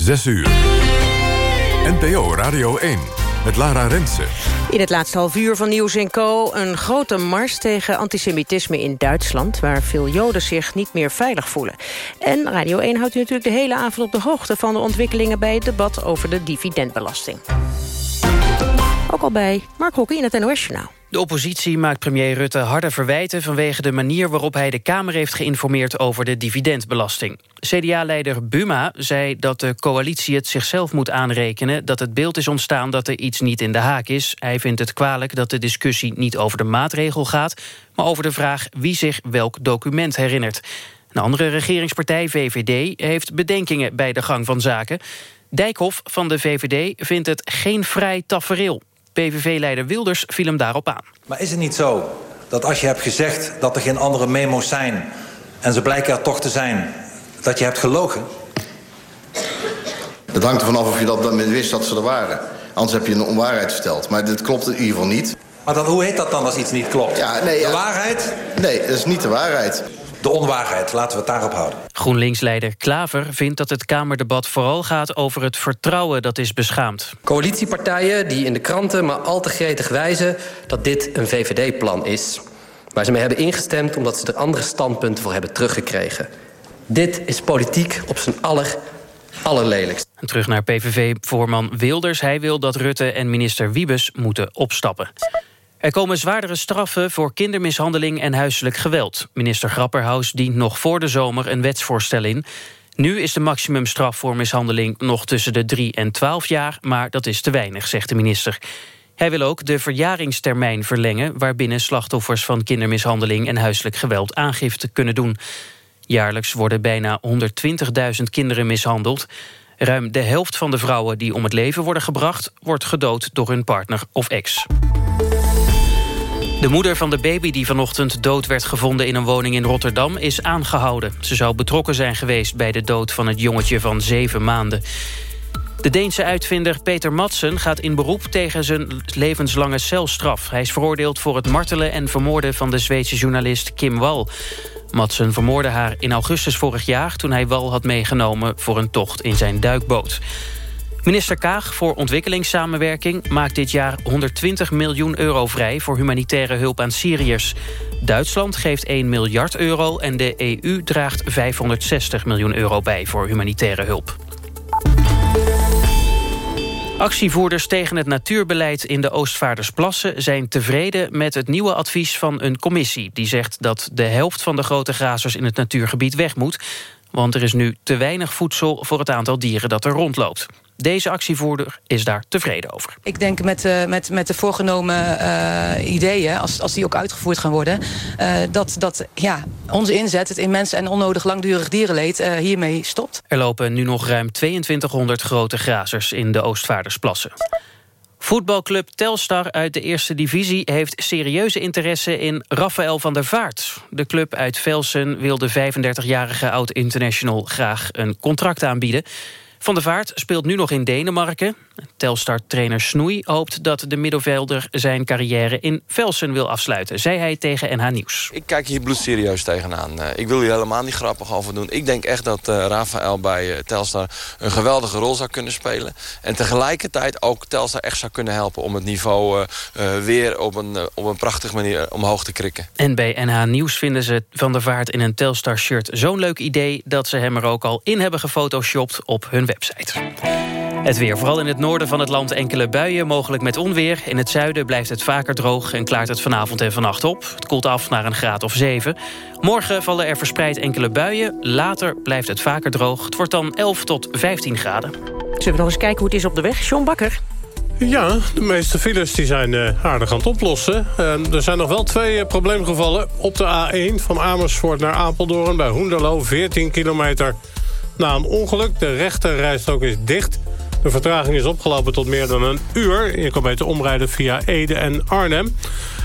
6 uur. NPO Radio 1 met Lara Rensen. In het laatste half uur van Nieuws Co. een grote mars tegen antisemitisme in Duitsland... waar veel Joden zich niet meer veilig voelen. En Radio 1 houdt u natuurlijk de hele avond op de hoogte... van de ontwikkelingen bij het debat over de dividendbelasting. Ook al bij Mark Hokke in het NOS-journaal. De oppositie maakt premier Rutte harde verwijten... vanwege de manier waarop hij de Kamer heeft geïnformeerd... over de dividendbelasting. CDA-leider Buma zei dat de coalitie het zichzelf moet aanrekenen... dat het beeld is ontstaan dat er iets niet in de haak is. Hij vindt het kwalijk dat de discussie niet over de maatregel gaat... maar over de vraag wie zich welk document herinnert. Een andere regeringspartij, VVD, heeft bedenkingen bij de gang van zaken... Dijkhoff van de VVD vindt het geen vrij tafereel. PVV-leider Wilders viel hem daarop aan. Maar is het niet zo dat als je hebt gezegd dat er geen andere memo's zijn... en ze blijken er toch te zijn, dat je hebt gelogen? Het hangt ervan af of je dat wist dat ze er waren. Anders heb je een onwaarheid verteld. Maar dit klopt in ieder geval niet. Maar dan, hoe heet dat dan als iets niet klopt? Ja, nee, de waarheid? Nee, dat is niet de waarheid de onwaarheid. Laten we het daarop houden. GroenLinks-leider Klaver vindt dat het Kamerdebat vooral gaat over het vertrouwen dat is beschaamd. Coalitiepartijen die in de kranten maar al te gretig wijzen dat dit een VVD-plan is. Waar ze mee hebben ingestemd omdat ze er andere standpunten voor hebben teruggekregen. Dit is politiek op zijn aller, allerlelijkst. terug naar PVV-voorman Wilders. Hij wil dat Rutte en minister Wiebes moeten opstappen. Er komen zwaardere straffen voor kindermishandeling en huiselijk geweld. Minister Grapperhaus dient nog voor de zomer een wetsvoorstel in. Nu is de maximumstraf voor mishandeling nog tussen de 3 en 12 jaar... maar dat is te weinig, zegt de minister. Hij wil ook de verjaringstermijn verlengen... waarbinnen slachtoffers van kindermishandeling en huiselijk geweld aangifte kunnen doen. Jaarlijks worden bijna 120.000 kinderen mishandeld. Ruim de helft van de vrouwen die om het leven worden gebracht... wordt gedood door hun partner of ex. De moeder van de baby die vanochtend dood werd gevonden in een woning in Rotterdam is aangehouden. Ze zou betrokken zijn geweest bij de dood van het jongetje van zeven maanden. De Deense uitvinder Peter Madsen gaat in beroep tegen zijn levenslange celstraf. Hij is veroordeeld voor het martelen en vermoorden van de Zweedse journalist Kim Wall. Madsen vermoordde haar in augustus vorig jaar toen hij Wal had meegenomen voor een tocht in zijn duikboot. Minister Kaag voor ontwikkelingssamenwerking maakt dit jaar 120 miljoen euro vrij voor humanitaire hulp aan Syriërs. Duitsland geeft 1 miljard euro en de EU draagt 560 miljoen euro bij voor humanitaire hulp. Actievoerders tegen het natuurbeleid in de Oostvaardersplassen... zijn tevreden met het nieuwe advies van een commissie... die zegt dat de helft van de grote grazers in het natuurgebied weg moet... want er is nu te weinig voedsel voor het aantal dieren dat er rondloopt. Deze actievoerder is daar tevreden over. Ik denk met, uh, met, met de voorgenomen uh, ideeën, als, als die ook uitgevoerd gaan worden... Uh, dat, dat ja, onze inzet, het immense en onnodig langdurig dierenleed, hiermee stopt. Er lopen nu nog ruim 2200 grote grazers in de Oostvaardersplassen. Voetbalclub Telstar uit de eerste divisie heeft serieuze interesse in Rafael van der Vaart. De club uit Velsen wil de 35-jarige oud-international graag een contract aanbieden. Van der Vaart speelt nu nog in Denemarken. Telstar-trainer Snoei hoopt dat de middenvelder zijn carrière in Velsen wil afsluiten, zei hij tegen NH Nieuws. Ik kijk hier bloedserieus tegenaan. Eh, ik wil hier helemaal niet grappig over doen. Ik denk echt dat uh, Rafael bij uh, Telstar een geweldige rol zou kunnen spelen. En tegelijkertijd ook Telstar echt zou kunnen helpen om het niveau weer op een, op een prachtige manier omhoog te krikken. En bij NH Nieuws vinden ze Van der Vaart in een Telstar-shirt zo'n leuk idee dat ze hem er ook al in hebben gefotoshopt op hun website. Het weer, vooral in het noorden van het land enkele buien, mogelijk met onweer. In het zuiden blijft het vaker droog en klaart het vanavond en vannacht op. Het koelt af naar een graad of 7. Morgen vallen er verspreid enkele buien. Later blijft het vaker droog. Het wordt dan 11 tot 15 graden. Zullen we nog eens kijken hoe het is op de weg? John Bakker. Ja, de meeste files die zijn uh, aardig aan het oplossen. Uh, er zijn nog wel twee uh, probleemgevallen. Op de A1 van Amersfoort naar Apeldoorn bij Hoenderloo, 14 kilometer. Na een ongeluk, de rechterrijstrook is dicht... De vertraging is opgelopen tot meer dan een uur. Je kan beter omrijden via Ede en Arnhem.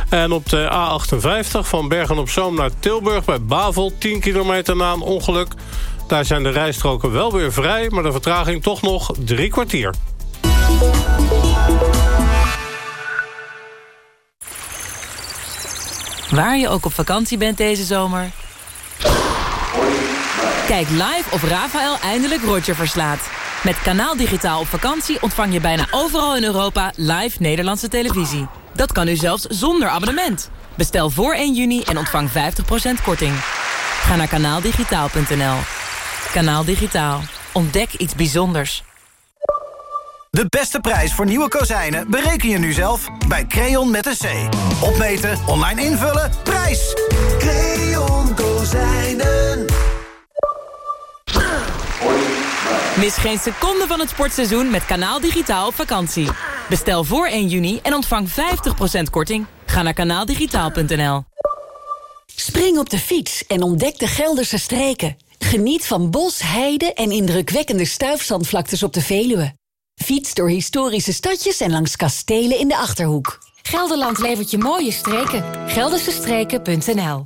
En op de A58 van Bergen-op-Zoom naar Tilburg bij Bavel... 10 kilometer na een ongeluk. Daar zijn de rijstroken wel weer vrij... maar de vertraging toch nog drie kwartier. Waar je ook op vakantie bent deze zomer... Kijk live of Rafael eindelijk Roger verslaat. Met Kanaal Digitaal op vakantie ontvang je bijna overal in Europa live Nederlandse televisie. Dat kan nu zelfs zonder abonnement. Bestel voor 1 juni en ontvang 50% korting. Ga naar kanaaldigitaal.nl. Kanaal Digitaal. Ontdek iets bijzonders. De beste prijs voor nieuwe kozijnen bereken je nu zelf bij Creon met een C. Opmeten, online invullen, prijs! Creon Kozijnen. Mis geen seconde van het sportseizoen met Kanaal Digitaal op vakantie. Bestel voor 1 juni en ontvang 50% korting. Ga naar kanaaldigitaal.nl. Spring op de fiets en ontdek de Gelderse streken. Geniet van bos, heide en indrukwekkende stuifzandvlaktes op de Veluwe. Fiets door historische stadjes en langs kastelen in de Achterhoek. Gelderland levert je mooie streken. Geldersestreken.nl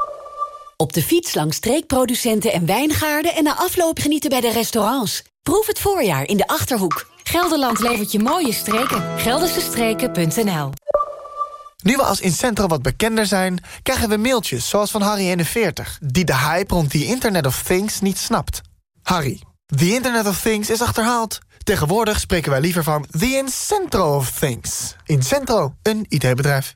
Op de fiets langs streekproducenten en wijngaarden... en na afloop genieten bij de restaurants. Proef het voorjaar in de Achterhoek. Gelderland levert je mooie streken. Geldersestreken.nl Nu we als Incentro wat bekender zijn... krijgen we mailtjes zoals van Harry41... die de hype rond the Internet of Things niet snapt. Harry, the Internet of Things is achterhaald. Tegenwoordig spreken wij liever van the Incentro of Things. Incentro, een IT-bedrijf.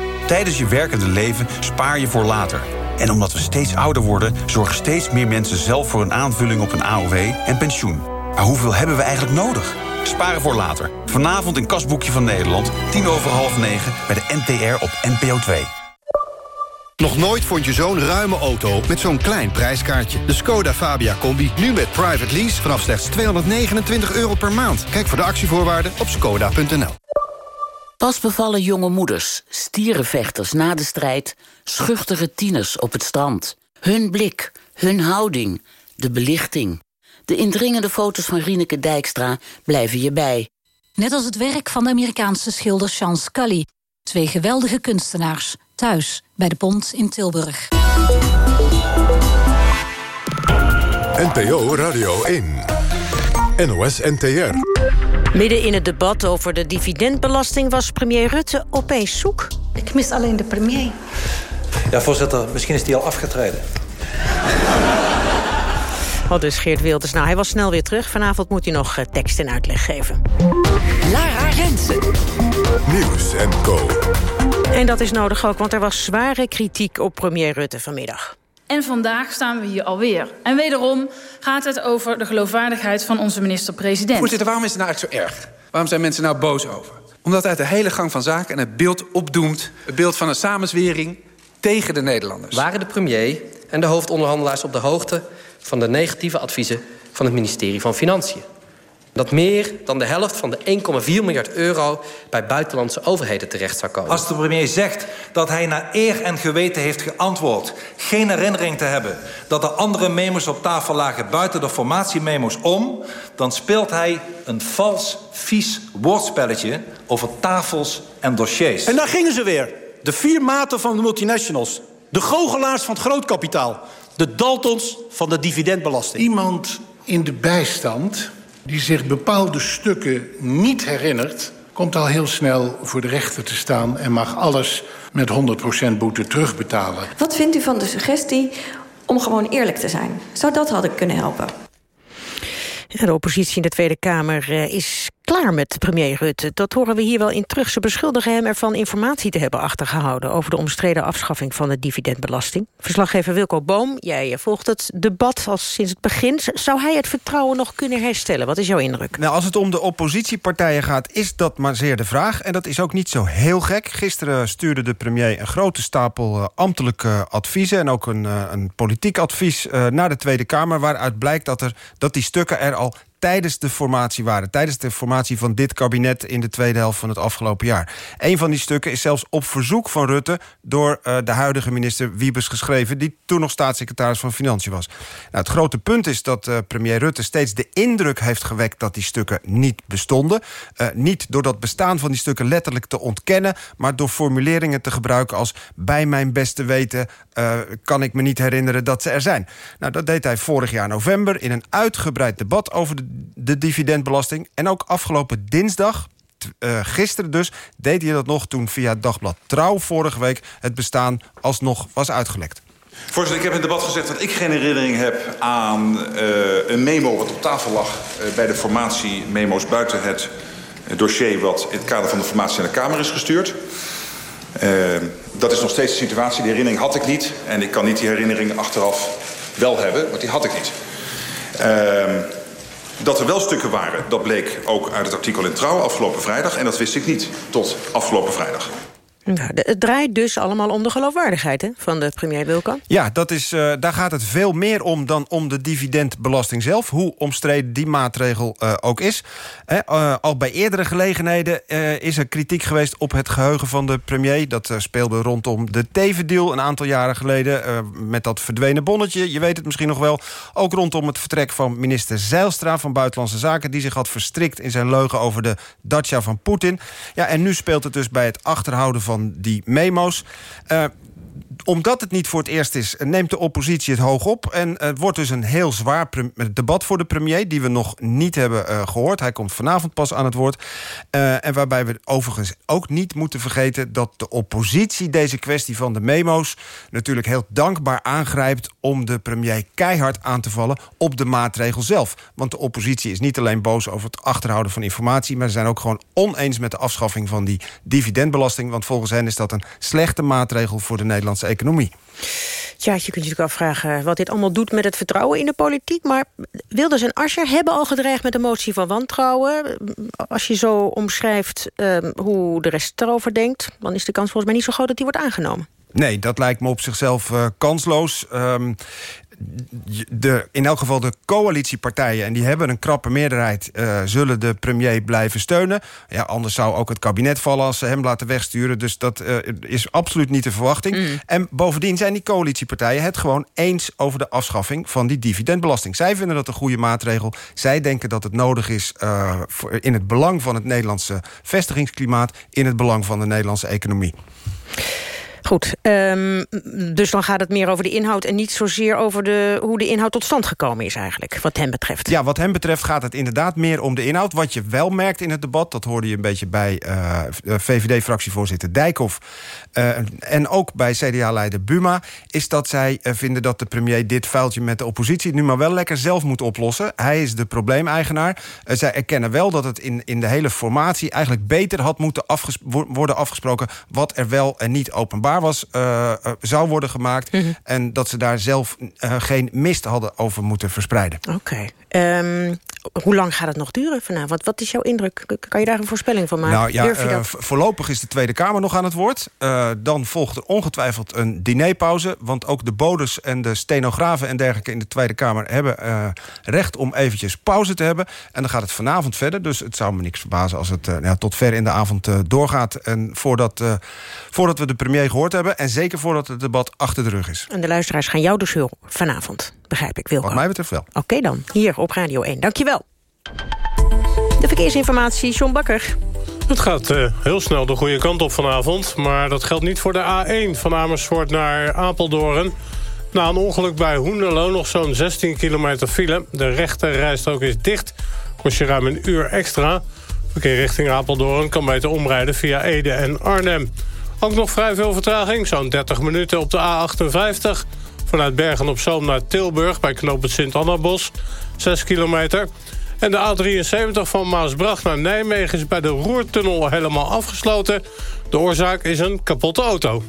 Tijdens je werkende leven spaar je voor later. En omdat we steeds ouder worden... zorgen steeds meer mensen zelf voor een aanvulling op een AOW en pensioen. Maar hoeveel hebben we eigenlijk nodig? Sparen voor later. Vanavond een kasboekje van Nederland. tien over half negen bij de NTR op NPO 2. Nog nooit vond je zo'n ruime auto met zo'n klein prijskaartje. De Skoda Fabia Combi, nu met private lease vanaf slechts 229 euro per maand. Kijk voor de actievoorwaarden op skoda.nl. Pas bevallen jonge moeders, stierenvechters na de strijd... schuchtere tieners op het strand. Hun blik, hun houding, de belichting. De indringende foto's van Rieneke Dijkstra blijven je bij. Net als het werk van de Amerikaanse schilder Sean Scully. Twee geweldige kunstenaars, thuis bij de Pont in Tilburg. NPO Radio 1. NOS NTR. Midden in het debat over de dividendbelasting was premier Rutte opeens zoek. Ik mis alleen de premier. Ja, voorzitter, misschien is die al afgetreden. Oh, dus Geert Wilders. Nou, hij was snel weer terug. Vanavond moet hij nog eh, tekst en uitleg geven. Lara Rensen. Nieuws en Co. En dat is nodig ook, want er was zware kritiek op premier Rutte vanmiddag. En vandaag staan we hier alweer. En wederom gaat het over de geloofwaardigheid van onze minister-president. Voorzitter, waarom is het nou eigenlijk zo erg? Waarom zijn mensen nou boos over? Omdat uit de hele gang van zaken en het beeld opdoemt... het beeld van een samenzwering tegen de Nederlanders. Waren de premier en de hoofdonderhandelaars op de hoogte... van de negatieve adviezen van het ministerie van Financiën? Dat meer dan de helft van de 1,4 miljard euro... bij buitenlandse overheden terecht zou komen. Als de premier zegt dat hij naar eer en geweten heeft geantwoord... geen herinnering te hebben dat er andere memo's op tafel lagen... buiten de formatiememo's om... dan speelt hij een vals, vies woordspelletje over tafels en dossiers. En daar gingen ze weer. De vier maten van de multinationals. De goochelaars van het grootkapitaal. De Daltons van de dividendbelasting. Iemand in de bijstand die zich bepaalde stukken niet herinnert... komt al heel snel voor de rechter te staan... en mag alles met 100% boete terugbetalen. Wat vindt u van de suggestie om gewoon eerlijk te zijn? Zou dat hadden kunnen helpen? De oppositie in de Tweede Kamer is klaar met premier Rutte. Dat horen we hier wel in terug. Ze beschuldigen hem ervan informatie te hebben achtergehouden... over de omstreden afschaffing van de dividendbelasting. Verslaggever Wilco Boom, jij volgt het debat al sinds het begin. Zou hij het vertrouwen nog kunnen herstellen? Wat is jouw indruk? Nou, als het om de oppositiepartijen gaat, is dat maar zeer de vraag. En dat is ook niet zo heel gek. Gisteren stuurde de premier een grote stapel uh, ambtelijke adviezen... en ook een, uh, een politiek advies naar de Tweede Kamer... waaruit blijkt dat, er, dat die stukken er al tijdens de formatie waren. Tijdens de formatie van dit kabinet in de tweede helft van het afgelopen jaar. Een van die stukken is zelfs op verzoek van Rutte... door uh, de huidige minister Wiebes geschreven... die toen nog staatssecretaris van Financiën was. Nou, het grote punt is dat uh, premier Rutte steeds de indruk heeft gewekt... dat die stukken niet bestonden. Uh, niet door dat bestaan van die stukken letterlijk te ontkennen... maar door formuleringen te gebruiken als... bij mijn beste weten kan ik me niet herinneren dat ze er zijn. Nou, dat deed hij vorig jaar november in een uitgebreid debat over de de dividendbelasting. En ook afgelopen dinsdag, uh, gisteren dus, deed hij dat nog... toen via het dagblad Trouw vorige week het bestaan alsnog was uitgelekt. Voorzitter, ik heb in het debat gezegd dat ik geen herinnering heb aan uh, een memo... wat op tafel lag uh, bij de formatie-memo's buiten het dossier... wat in het kader van de formatie naar de Kamer is gestuurd. dat is nog steeds de situatie. Die herinnering had ik niet. En ik kan niet die herinnering achteraf wel hebben, want die had ik niet. Dat er wel stukken waren, dat bleek ook uit het artikel in Trouw afgelopen vrijdag. En dat wist ik niet tot afgelopen vrijdag. Nou, het draait dus allemaal om de geloofwaardigheid hè, van de premier Wilco. Ja, dat is, uh, daar gaat het veel meer om dan om de dividendbelasting zelf. Hoe omstreden die maatregel uh, ook is. Eh, uh, al bij eerdere gelegenheden is er kritiek geweest op het geheugen van de premier. Dat speelde rondom de Teven-deal een aantal jaren geleden. met dat verdwenen bonnetje, je weet het misschien nog wel. Ook rondom het vertrek van minister Zeilstra van Buitenlandse Zaken... die zich had verstrikt in zijn leugen over de Dacia van Poetin. Ja, en nu speelt het dus bij het achterhouden van van die memo's. Omdat het niet voor het eerst is, neemt de oppositie het hoog op. En het wordt dus een heel zwaar debat voor de premier... die we nog niet hebben uh, gehoord. Hij komt vanavond pas aan het woord. Uh, en waarbij we overigens ook niet moeten vergeten... dat de oppositie deze kwestie van de memo's... natuurlijk heel dankbaar aangrijpt... om de premier keihard aan te vallen op de maatregel zelf. Want de oppositie is niet alleen boos over het achterhouden van informatie... maar ze zijn ook gewoon oneens met de afschaffing van die dividendbelasting. Want volgens hen is dat een slechte maatregel voor de Nederlandse economie. Ja, je kunt je natuurlijk afvragen wat dit allemaal doet met het vertrouwen in de politiek. Maar Wilders en Asscher hebben al gedreigd met een motie van wantrouwen. Als je zo omschrijft um, hoe de rest erover denkt... dan is de kans volgens mij niet zo groot dat die wordt aangenomen. Nee, dat lijkt me op zichzelf uh, kansloos. Um, de, in elk geval de coalitiepartijen... en die hebben een krappe meerderheid... Uh, zullen de premier blijven steunen. Ja, anders zou ook het kabinet vallen als ze hem laten wegsturen. Dus dat uh, is absoluut niet de verwachting. Mm. En bovendien zijn die coalitiepartijen het gewoon eens... over de afschaffing van die dividendbelasting. Zij vinden dat een goede maatregel. Zij denken dat het nodig is uh, voor, in het belang van het Nederlandse vestigingsklimaat... in het belang van de Nederlandse economie. Goed, um, dus dan gaat het meer over de inhoud... en niet zozeer over de, hoe de inhoud tot stand gekomen is eigenlijk, wat hem betreft. Ja, wat hem betreft gaat het inderdaad meer om de inhoud. Wat je wel merkt in het debat, dat hoorde je een beetje bij uh, VVD-fractievoorzitter Dijkhoff... Uh, en ook bij CDA-leider Buma... is dat zij vinden dat de premier dit vuiltje met de oppositie... nu maar wel lekker zelf moet oplossen. Hij is de probleemeigenaar. Zij erkennen wel dat het in, in de hele formatie... eigenlijk beter had moeten worden afgesproken... wat er wel en niet openbaar was, uh, zou worden gemaakt. Mm -hmm. En dat ze daar zelf uh, geen mist hadden over moeten verspreiden. Oké. Okay. Um, hoe lang gaat het nog duren vanavond? Wat is jouw indruk? Kan je daar een voorspelling van maken? Nou, ja, dat? voorlopig is de Tweede Kamer nog aan het woord. dan volgt er ongetwijfeld een dinerpauze. Want ook de bodes en de stenografen en dergelijke in de Tweede Kamer... hebben recht om eventjes pauze te hebben. En dan gaat het vanavond verder. Dus het zou me niks verbazen als het ja, tot ver in de avond doorgaat. En voordat, voordat we de premier gehoord hebben... en zeker voordat het debat achter de rug is. En de luisteraars gaan jou dus hulp vanavond, begrijp ik, Wilco. Wat mij betreft wel. Oké okay dan, hier op Radio 1. Dankjewel. De verkeersinformatie, John Bakker. Het gaat uh, heel snel de goede kant op vanavond... maar dat geldt niet voor de A1 van Amersfoort naar Apeldoorn. Na een ongeluk bij Hoenderlo nog zo'n 16 kilometer file. De rechte rijstrook is dicht, kost je ruim een uur extra. Verkeer richting Apeldoorn kan beter omrijden via Ede en Arnhem. Ook nog vrij veel vertraging, zo'n 30 minuten op de A58... vanuit Bergen op Zoom naar Tilburg bij knooppunt Sint-Annabos, 6 kilometer. En de A73 van Maasbracht naar Nijmegen is bij de Roertunnel helemaal afgesloten. De oorzaak is een kapotte auto.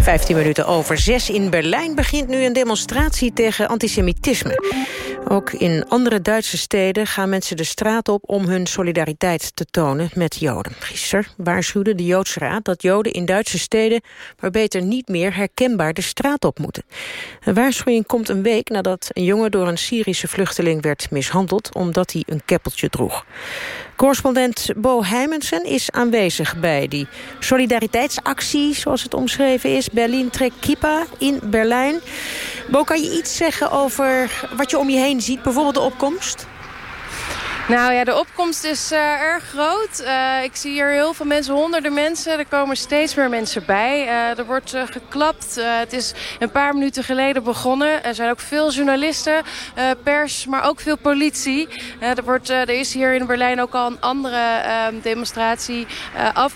15 minuten over 6 in Berlijn begint nu een demonstratie tegen antisemitisme. Ook in andere Duitse steden gaan mensen de straat op om hun solidariteit te tonen met Joden. Gisteren waarschuwde de Joodse Raad dat Joden in Duitse steden maar beter niet meer herkenbaar de straat op moeten. Een waarschuwing komt een week nadat een jongen door een Syrische vluchteling werd mishandeld omdat hij een keppeltje droeg. Correspondent Bo Heimensen is aanwezig bij die solidariteitsactie, zoals het omschreven is. Berlin Trek Kippa in Berlijn. Bo, kan je iets zeggen over wat je om je heen ziet, bijvoorbeeld de opkomst? Nou ja, de opkomst is uh, erg groot. Uh, ik zie hier heel veel mensen, honderden mensen. Er komen steeds meer mensen bij. Uh, er wordt geklapt. het is een paar minuten geleden begonnen. Er zijn ook veel journalisten, pers, maar ook veel politie. er, wordt, er is hier in Berlijn ook al een andere ehm, demonstratie af,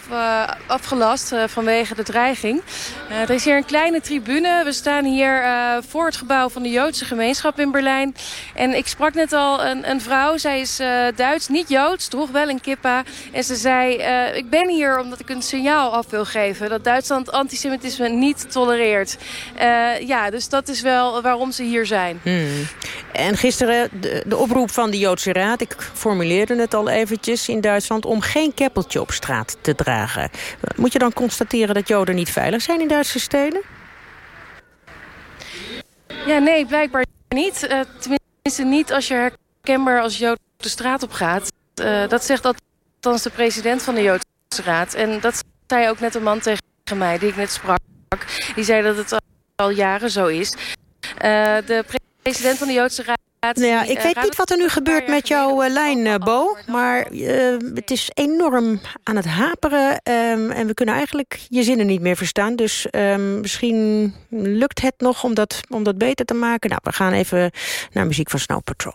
afgelast vanwege de dreiging. er is hier een kleine tribune. We staan hier voor het gebouw van de Joodse gemeenschap in Berlijn. En ik sprak net al een, een vrouw. Zij is Duits, niet Joods, droeg wel een kippa. En ze zei, uh, ik ben hier omdat ik een signaal af wil geven... dat Duitsland antisemitisme niet tolereert. Uh, ja, dus dat is wel waarom ze hier zijn. Hmm. En gisteren de, de, oproep van de Joodse Raad... ik formuleerde het al eventjes in Duitsland... om geen keppeltje op straat te dragen. Moet je dan constateren dat Joden niet veilig zijn in Duitse steden? Ja, nee, blijkbaar niet. tenminste niet als je herkenbaar als Jood de straat op gaat. Uh, dat zegt althans de president van de Joodse Raad. En dat zei ook net een man tegen mij, die ik net sprak. Die zei dat het al jaren zo is. Uh, de president van de Joodse Raad... Nou ja, ik weet niet wat er nu gebeurt met jouw lijn, Bo. Maar het is enorm aan het haperen. Um, en we kunnen eigenlijk je zinnen niet meer verstaan. Dus um, misschien lukt het nog om dat, om dat beter te maken. Nou, we gaan even naar muziek van Snow Patrol.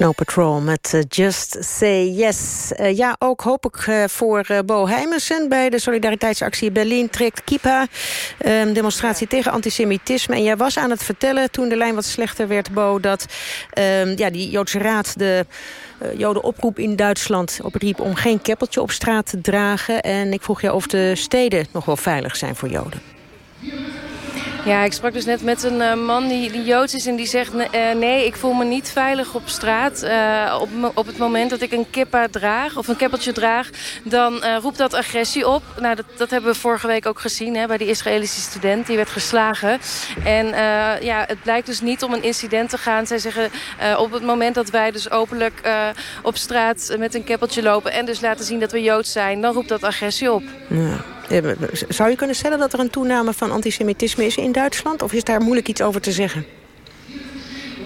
Snow Patrol met uh, Just Say Yes. Uh, ja, ook hoop ik uh, voor Bo Heimersen. Bij de solidariteitsactie Berlin trekt Kipa. Um, demonstratie tegen antisemitisme. En jij was aan het vertellen toen de lijn wat slechter werd, Bo... dat um, ja, die Joodse Raad de Joden-oproep in Duitsland opriep... om geen keppeltje op straat te dragen. En ik vroeg je of de steden nog wel veilig zijn voor Joden. Ja, ik sprak dus net met een uh, man die, Joods is en die zegt... Uh, nee, ik voel me niet veilig op straat. Uh, op, op het moment dat ik een kippa draag of een keppeltje draag... dan roept dat agressie op. Nou, dat, dat hebben we vorige week ook gezien hè, bij die Israëlische student. Die werd geslagen. En ja, het blijkt dus niet om een incident te gaan. Zij zeggen op het moment dat wij dus openlijk op straat met een keppeltje lopen... en dus laten zien dat we Joods zijn, dan roept dat agressie op. Ja. Zou je kunnen stellen dat er een toename van antisemitisme is in Duitsland? Of is daar moeilijk iets over te zeggen?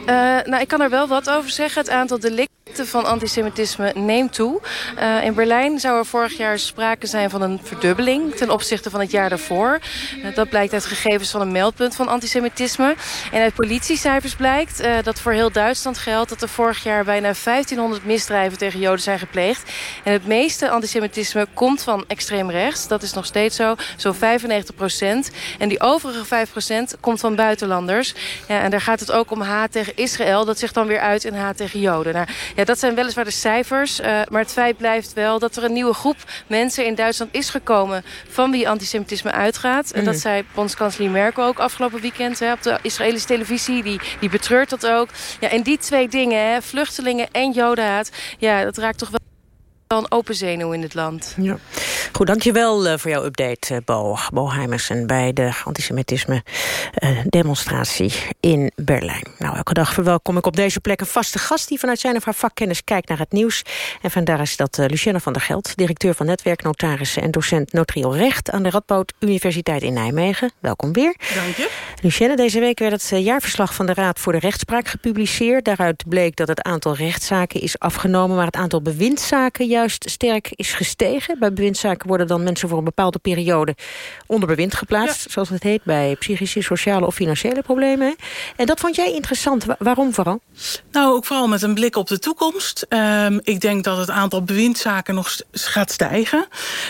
Uh, nou, ik kan er wel wat over zeggen. Het aantal delicten van antisemitisme neemt toe. Uh, in Berlijn zou er vorig jaar sprake zijn van een verdubbeling... ten opzichte van het jaar daarvoor. Uh, dat blijkt uit gegevens van een meldpunt van antisemitisme. En uit politiecijfers blijkt dat voor heel Duitsland geldt... dat er vorig jaar bijna 1500 misdrijven tegen Joden zijn gepleegd. En het meeste antisemitisme komt van extreem rechts. Dat is nog steeds zo, zo'n 95 procent. En die overige 5 procent komt van buitenlanders. Ja, en daar gaat het ook om haat tegen Israël. Dat zich dan weer uit in haat tegen Joden. Nou, dat zijn weliswaar de cijfers. Uh, maar het feit blijft wel dat er een nieuwe groep mensen in Duitsland is gekomen... van wie antisemitisme uitgaat. En dat mhm. zei bondskanselier Merkel ook afgelopen weekend hè, op de Israëlische televisie. Die, die betreurt dat ook. Ja, en die twee dingen, hè, vluchtelingen en jodenhaat... ja, dat raakt toch wel een open zenuw in het land. Ja. Goed, dankjewel uh, voor jouw update, uh, Bo. Bo Heimersen bij de antisemitisme-demonstratie uh, in Berlijn. Nou, elke dag verwelkom ik op deze plek een vaste gast... die vanuit zijn of haar vakkennis kijkt naar het nieuws. En vandaar is dat uh, Lucienne van der Geld... directeur van Netwerknotarissen en docent notarieel recht... aan de Radboud Universiteit in Nijmegen. Welkom weer. Dank je. Lucienne, deze week werd het jaarverslag van de Raad voor de Rechtspraak gepubliceerd. Daaruit bleek dat het aantal rechtszaken is afgenomen... maar het aantal bewindzaken juist sterk is gestegen. Bij bewindzaken worden dan mensen voor een bepaalde periode onder bewind geplaatst, zoals het heet, bij psychische, sociale of financiële problemen. En dat vond jij interessant. Waarom vooral? Nou, ook vooral met een blik op de toekomst. Um, ik denk dat het aantal bewindzaken nog gaat stijgen.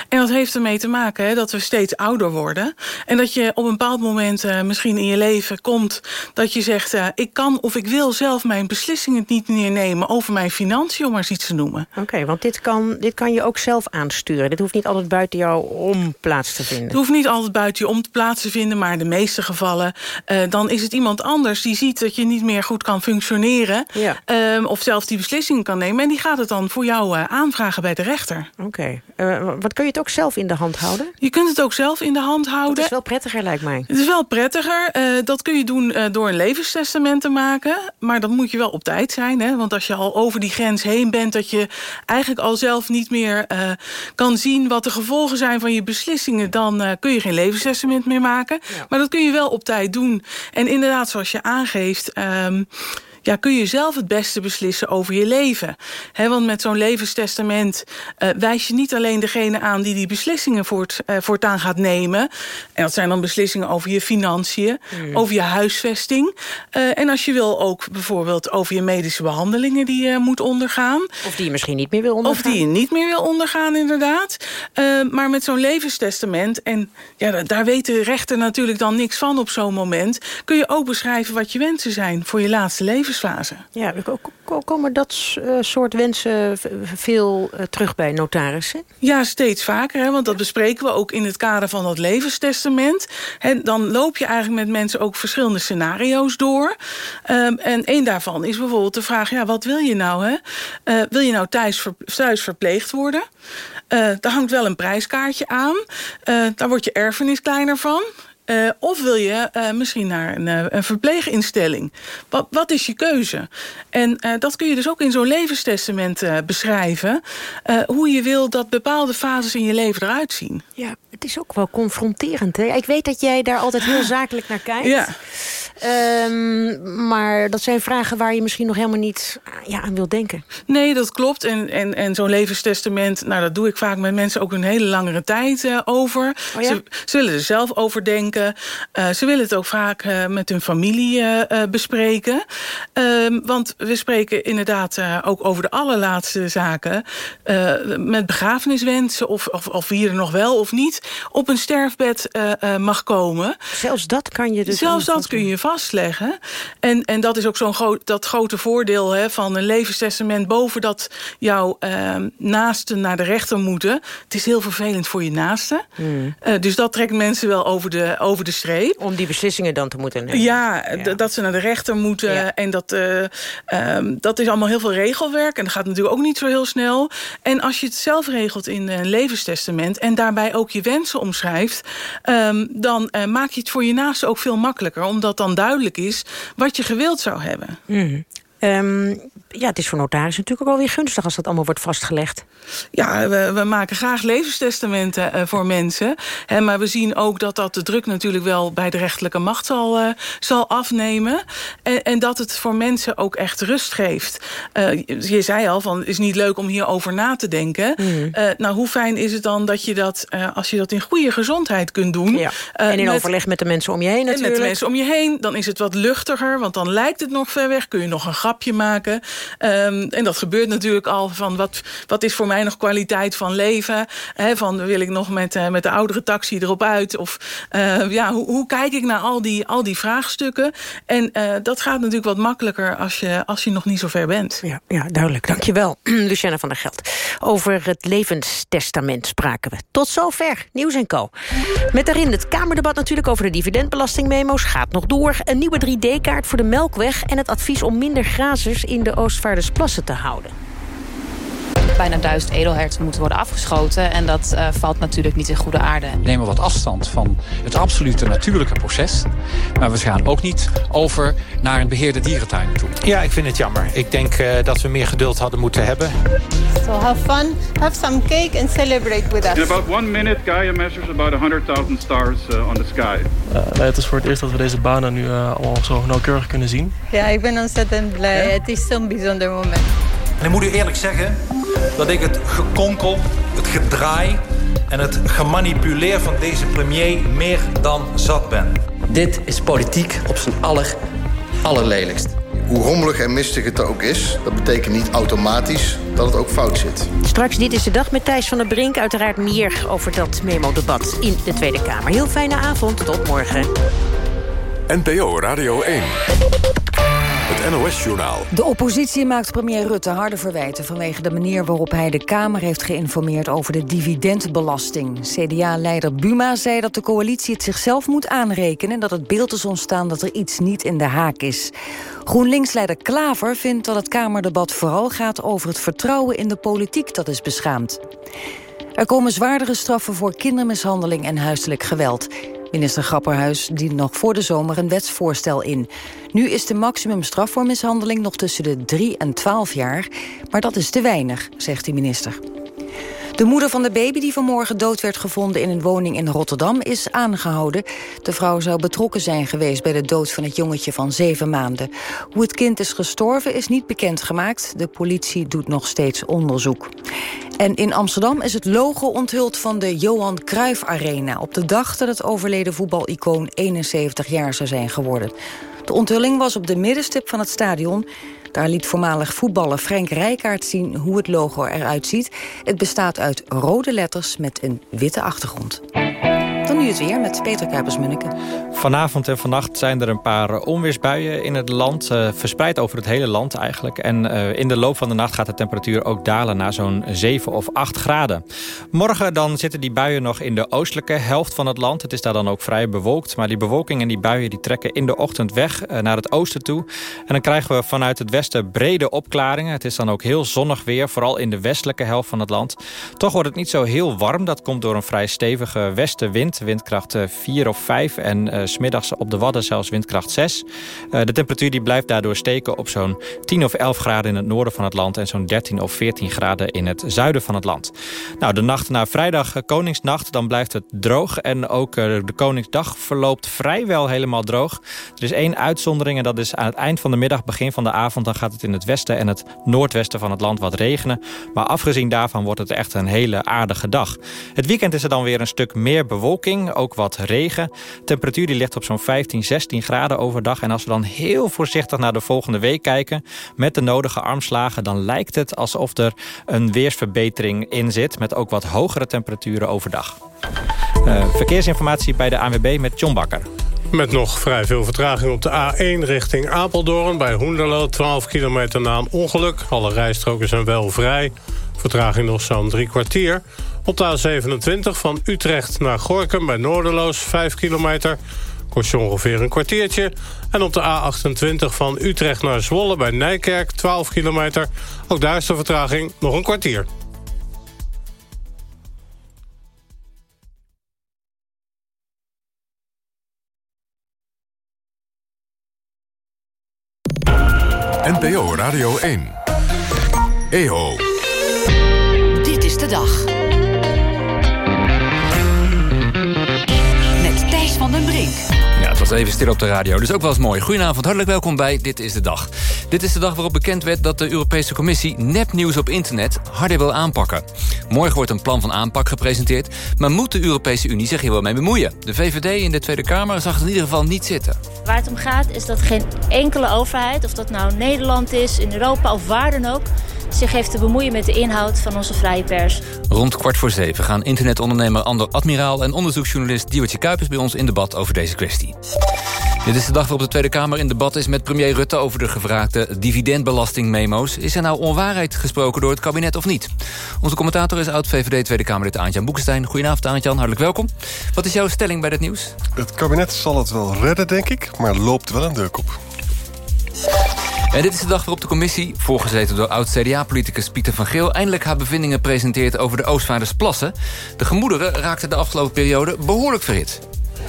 En dat heeft ermee te maken hè, dat we steeds ouder worden. En dat je op een bepaald moment uh, misschien in je leven komt... dat je zegt, uh, ik kan of ik wil zelf mijn beslissingen niet meer nemen... over mijn financiën, om maar eens iets te noemen. Oké, okay, want dit kan, dit kan je ook zelf aansturen. Dit hoeft niet altijd buiten jou om plaats te vinden. Het hoeft niet altijd buiten je om plaats te vinden... maar in de meeste gevallen, uh, dan is het iemand anders... die ziet dat je niet meer goed kan functioneren... Ja. Um, of zelf die beslissingen kan nemen. En die gaat het dan voor jou uh, aanvragen bij de rechter. Oké. Okay. Uh, wat kun je het ook zelf in de hand houden? Je kunt het ook zelf in de hand houden. Dat is wel prettiger, lijkt mij. Het is wel prettiger. dat kun je doen door een levenstestament te maken. Maar dat moet je wel op tijd zijn. Hè? Want als je al over die grens heen bent... dat je eigenlijk al zelf niet meer kan zien... wat de gevolgen zijn van je beslissingen... dan uh, kun je geen levenstestament meer maken. Ja. Maar dat kun je wel op tijd doen. En inderdaad, zoals je aangeeft... Um, ja, kun je zelf het beste beslissen over je leven. He, want met zo'n levenstestament uh, wijs je niet alleen degene aan... die die beslissingen voort, uh, voortaan gaat nemen. En dat zijn dan beslissingen over je financiën, mm. over je huisvesting. Uh, en als je wil ook bijvoorbeeld over je medische behandelingen... die je moet ondergaan. Of die je misschien niet meer wil ondergaan. Of die je niet meer wil ondergaan, inderdaad. maar met zo'n levenstestament... en ja, daar weet de rechter natuurlijk dan niks van op zo'n moment... kun je ook beschrijven wat je wensen zijn voor je laatste levensfase. Ja, komen dat uh, soort wensen veel uh, terug bij notarissen? Ja, steeds vaker. Hè, want dat bespreken we ook in het kader van dat levenstestament. En dan loop je eigenlijk met mensen ook verschillende scenario's door. Um, en een daarvan is bijvoorbeeld de vraag... ja, wat wil je nou? Hè? Uh, wil je nou thuis, ver, thuis verpleegd worden? Uh, daar hangt wel een prijskaartje aan. Uh, daar wordt je erfenis kleiner van. Uh, of wil je uh, misschien naar een, uh, een verpleeginstelling? Wat, wat, is je keuze? En dat kun je dus ook in zo'n levenstestament beschrijven. hoe je wil dat bepaalde fases in je leven eruit zien. Ja, het is ook wel confronterend. Hè? Ik weet dat jij daar altijd heel zakelijk naar kijkt. Ja. Ehm, maar dat zijn vragen waar je misschien nog helemaal niet ja, aan wil denken. Nee, dat klopt. En, en, en zo'n levenstestament, nou, dat doe ik vaak met mensen ook een hele langere tijd uh, over. Oh ja? ze, ze, willen er zelf over denken. Uh, ze willen het ook vaak uh, met hun familie bespreken. Ehm, want we spreken inderdaad ook over de allerlaatste zaken. met begrafeniswensen of, of, of wie er nog wel of niet op een sterfbed mag komen. Zelfs dat kan je dus Zelfs dat kun je vastleggen. En, en dat is ook zo'n groot, dat grote voordeel hè, van een levenstestament... boven dat jouw uh, naasten naar de rechter moeten. Het is heel vervelend voor je naasten. Hmm. Uh, dus dat trekt mensen wel over de, over de streep. Om die beslissingen dan te moeten nemen. Ja, ja. dat ze naar de rechter moeten. Ja. En dat, uh, um, dat is allemaal heel veel regelwerk. En dat gaat natuurlijk ook niet zo heel snel. En als je het zelf regelt in een levenstestament... en daarbij ook je wensen omschrijft... Um, dan uh, maak je het voor je naasten ook veel makkelijker. Omdat dan duidelijk is wat je gewild zou hebben. Mm. Um, ja, het is voor notaris natuurlijk ook wel weer gunstig als dat allemaal wordt vastgelegd. Ja, we, we maken graag levenstestamenten uh, voor mensen. Hè, maar we zien ook dat dat de druk natuurlijk wel bij de rechterlijke macht zal, uh, zal afnemen. En, en, dat het voor mensen ook echt rust geeft. Uh, je zei al, van, het is niet leuk om hierover na te denken. Mm. nou, hoe fijn is het dan dat je dat, als je dat in goede gezondheid kunt doen. Ja. en in met, overleg met de mensen om je heen natuurlijk. En met de mensen om je heen, dan is het wat luchtiger. Want dan lijkt het nog ver weg, kun je nog een grapje maken. Um, en dat gebeurt natuurlijk al van wat, wat is voor mij nog kwaliteit van leven? Van wil ik nog met, uh, met de oudere taxi erop uit? Of uh, ja, hoe, hoe kijk ik naar al die, al die vraagstukken? En uh, dat gaat natuurlijk wat makkelijker als je, als je nog niet zo ver bent. Ja, ja duidelijk. Dankjewel, Luciana van der Geld. Over het levenstestament spraken we. Tot zover, Nieuws en Co. Met daarin het Kamerdebat natuurlijk over de dividendbelastingmemo's. Gaat nog door. Een nieuwe 3D-kaart voor de Melkweg... en het advies om minder grazers in de Oostvaardersplassen te houden. Bijna duizend edelherten moeten worden afgeschoten. En dat uh, valt natuurlijk niet in goede aarde. We nemen wat afstand van het absolute natuurlijke proces. Maar we gaan ook niet over naar een beheerde dierentuin toe. Ja, ik vind het jammer. Ik denk uh, dat we meer geduld hadden moeten hebben. So have fun, have some cake and celebrate with us. In about one minute, Gaia measures about 100,000 stars uh, on the sky. Uh, nee, het is voor het eerst dat we deze banen nu uh, allemaal zo nauwkeurig kunnen zien. Ja, ik ben ontzettend blij. Ja? Het is zo'n bijzonder moment. En ik moet u eerlijk zeggen dat ik het gekonkel, het gedraai en het gemanipuleer van deze premier meer dan zat ben. Dit is politiek op zijn aller, allerlelijkst. Hoe rommelig en mistig het ook is, dat betekent niet automatisch dat het ook fout zit. Straks Dit is de Dag met Thijs van der Brink. Uiteraard meer over dat memo-debat in de Tweede Kamer. Heel fijne avond, tot morgen. NPO Radio 1. De oppositie maakt premier Rutte harde verwijten... vanwege de manier waarop hij de Kamer heeft geïnformeerd... over de dividendbelasting. CDA-leider Buma zei dat de coalitie het zichzelf moet aanrekenen... en dat het beeld is ontstaan dat er iets niet in de haak is. GroenLinks-leider Klaver vindt dat het Kamerdebat vooral gaat... over het vertrouwen in de politiek dat is beschaamd. Er komen zwaardere straffen voor kindermishandeling en huiselijk geweld. Minister Grapperhuis dient nog voor de zomer een wetsvoorstel in. Nu is de maximumstraf voor mishandeling nog tussen de 3 en 12 jaar. Maar dat is te weinig, zegt de minister. De moeder van de baby die vanmorgen dood werd gevonden in een woning in Rotterdam is aangehouden. De vrouw zou betrokken zijn geweest bij de dood van het jongetje van zeven maanden. Hoe het kind is gestorven is niet bekendgemaakt. De politie doet nog steeds onderzoek. En in Amsterdam is het logo onthuld van de Johan Cruijff Arena... op de dag dat het overleden voetbalicoon 71 jaar zou zijn geworden. De onthulling was op de middenstip van het stadion. Daar liet voormalig voetballer Frank Rijkaard zien hoe het logo eruit ziet. Het bestaat uit rode letters met een witte achtergrond. Nu weer met Peter Kuipers-Munneke. Vanavond en vannacht zijn er een paar onweersbuien in het land. Uh, verspreid over het hele land eigenlijk. En uh, in de loop van de nacht gaat de temperatuur ook dalen naar zo'n 7 of 8 graden. Morgen dan zitten die buien nog in de oostelijke helft van het land. Het is daar dan ook vrij bewolkt. Maar die bewolking en die buien die trekken in de ochtend weg uh, naar het oosten toe. En dan krijgen we vanuit het westen brede opklaringen. Het is dan ook heel zonnig weer, vooral in de westelijke helft van het land. Toch wordt het niet zo heel warm. Dat komt door een vrij stevige westenwind. Wind windkracht 4 of 5. En uh, smiddags op de Wadden zelfs windkracht 6. de temperatuur die blijft daardoor steken op zo'n 10 of 11 graden in het noorden van het land... en zo'n 13 of 14 graden in het zuiden van het land. Nou, de nacht na vrijdag Koningsnacht, dan blijft het droog. En ook de Koningsdag verloopt vrijwel helemaal droog. Er is één uitzondering en dat is aan het eind van de middag, begin van de avond... dan gaat het in het westen en het noordwesten van het land wat regenen. Maar afgezien daarvan wordt het echt een hele aardige dag. Het weekend is er dan weer een stuk meer bewolking, ook wat regen. temperatuur die ligt op zo'n 15, 16 graden overdag. En als we dan heel voorzichtig naar de volgende week kijken... met de nodige armslagen, dan lijkt het alsof er een weersverbetering in zit... met ook wat hogere temperaturen overdag. Uh, verkeersinformatie bij de ANWB met John Bakker. Met nog vrij veel vertraging op de A1 richting Apeldoorn... bij Hoenderlo, 12 kilometer na een ongeluk. Alle rijstroken zijn wel vrij. Vertraging nog zo'n drie kwartier. Op de A27 van Utrecht naar Gorkum bij Noorderloos, 5 kilometer. Kost je ongeveer een kwartiertje. En op de A28 van Utrecht naar Zwolle bij Nijkerk, 12 kilometer. Ook daar is de vertraging nog een kwartier. NPO Radio 1. EO. Dit is de dag. Den Brink. Ja, het was even stil op de radio, dus ook wel eens mooi. Goedenavond, hartelijk welkom bij Dit is de Dag. Dit is de dag waarop bekend werd dat de Europese Commissie... nepnieuws op internet harder wil aanpakken. Morgen wordt een plan van aanpak gepresenteerd... maar moet de Europese Unie zich hier wel mee bemoeien? De VVD in de Tweede Kamer zag het in ieder geval niet zitten. Waar het om gaat is dat geen enkele overheid... of dat nou Nederland is, in Europa of waar dan ook zich heeft te bemoeien met de inhoud van onze vrije pers. Rond kwart voor zeven gaan internetondernemer Ander Admiraal... en onderzoeksjournalist Diewertje Kuipers bij ons in debat over deze kwestie. Dit is de dag waarop de Tweede Kamer in debat is met premier Rutte... over de gevraagde dividendbelastingmemo's. Is er nou onwaarheid gesproken door het kabinet of niet? Onze commentator is oud-VVD Tweede Kamerlid Aantjan Boekenstein. Goedenavond Aantjan, hartelijk welkom. Wat is jouw stelling bij dit nieuws? Het kabinet zal het wel redden, denk ik, maar loopt wel een deuk op. En dit is de dag waarop de commissie, voorgezeten door oud-CDA-politicus Pieter van Geel... eindelijk haar bevindingen presenteert over de Oostvaardersplassen. De gemoederen raakten de afgelopen periode behoorlijk verhit.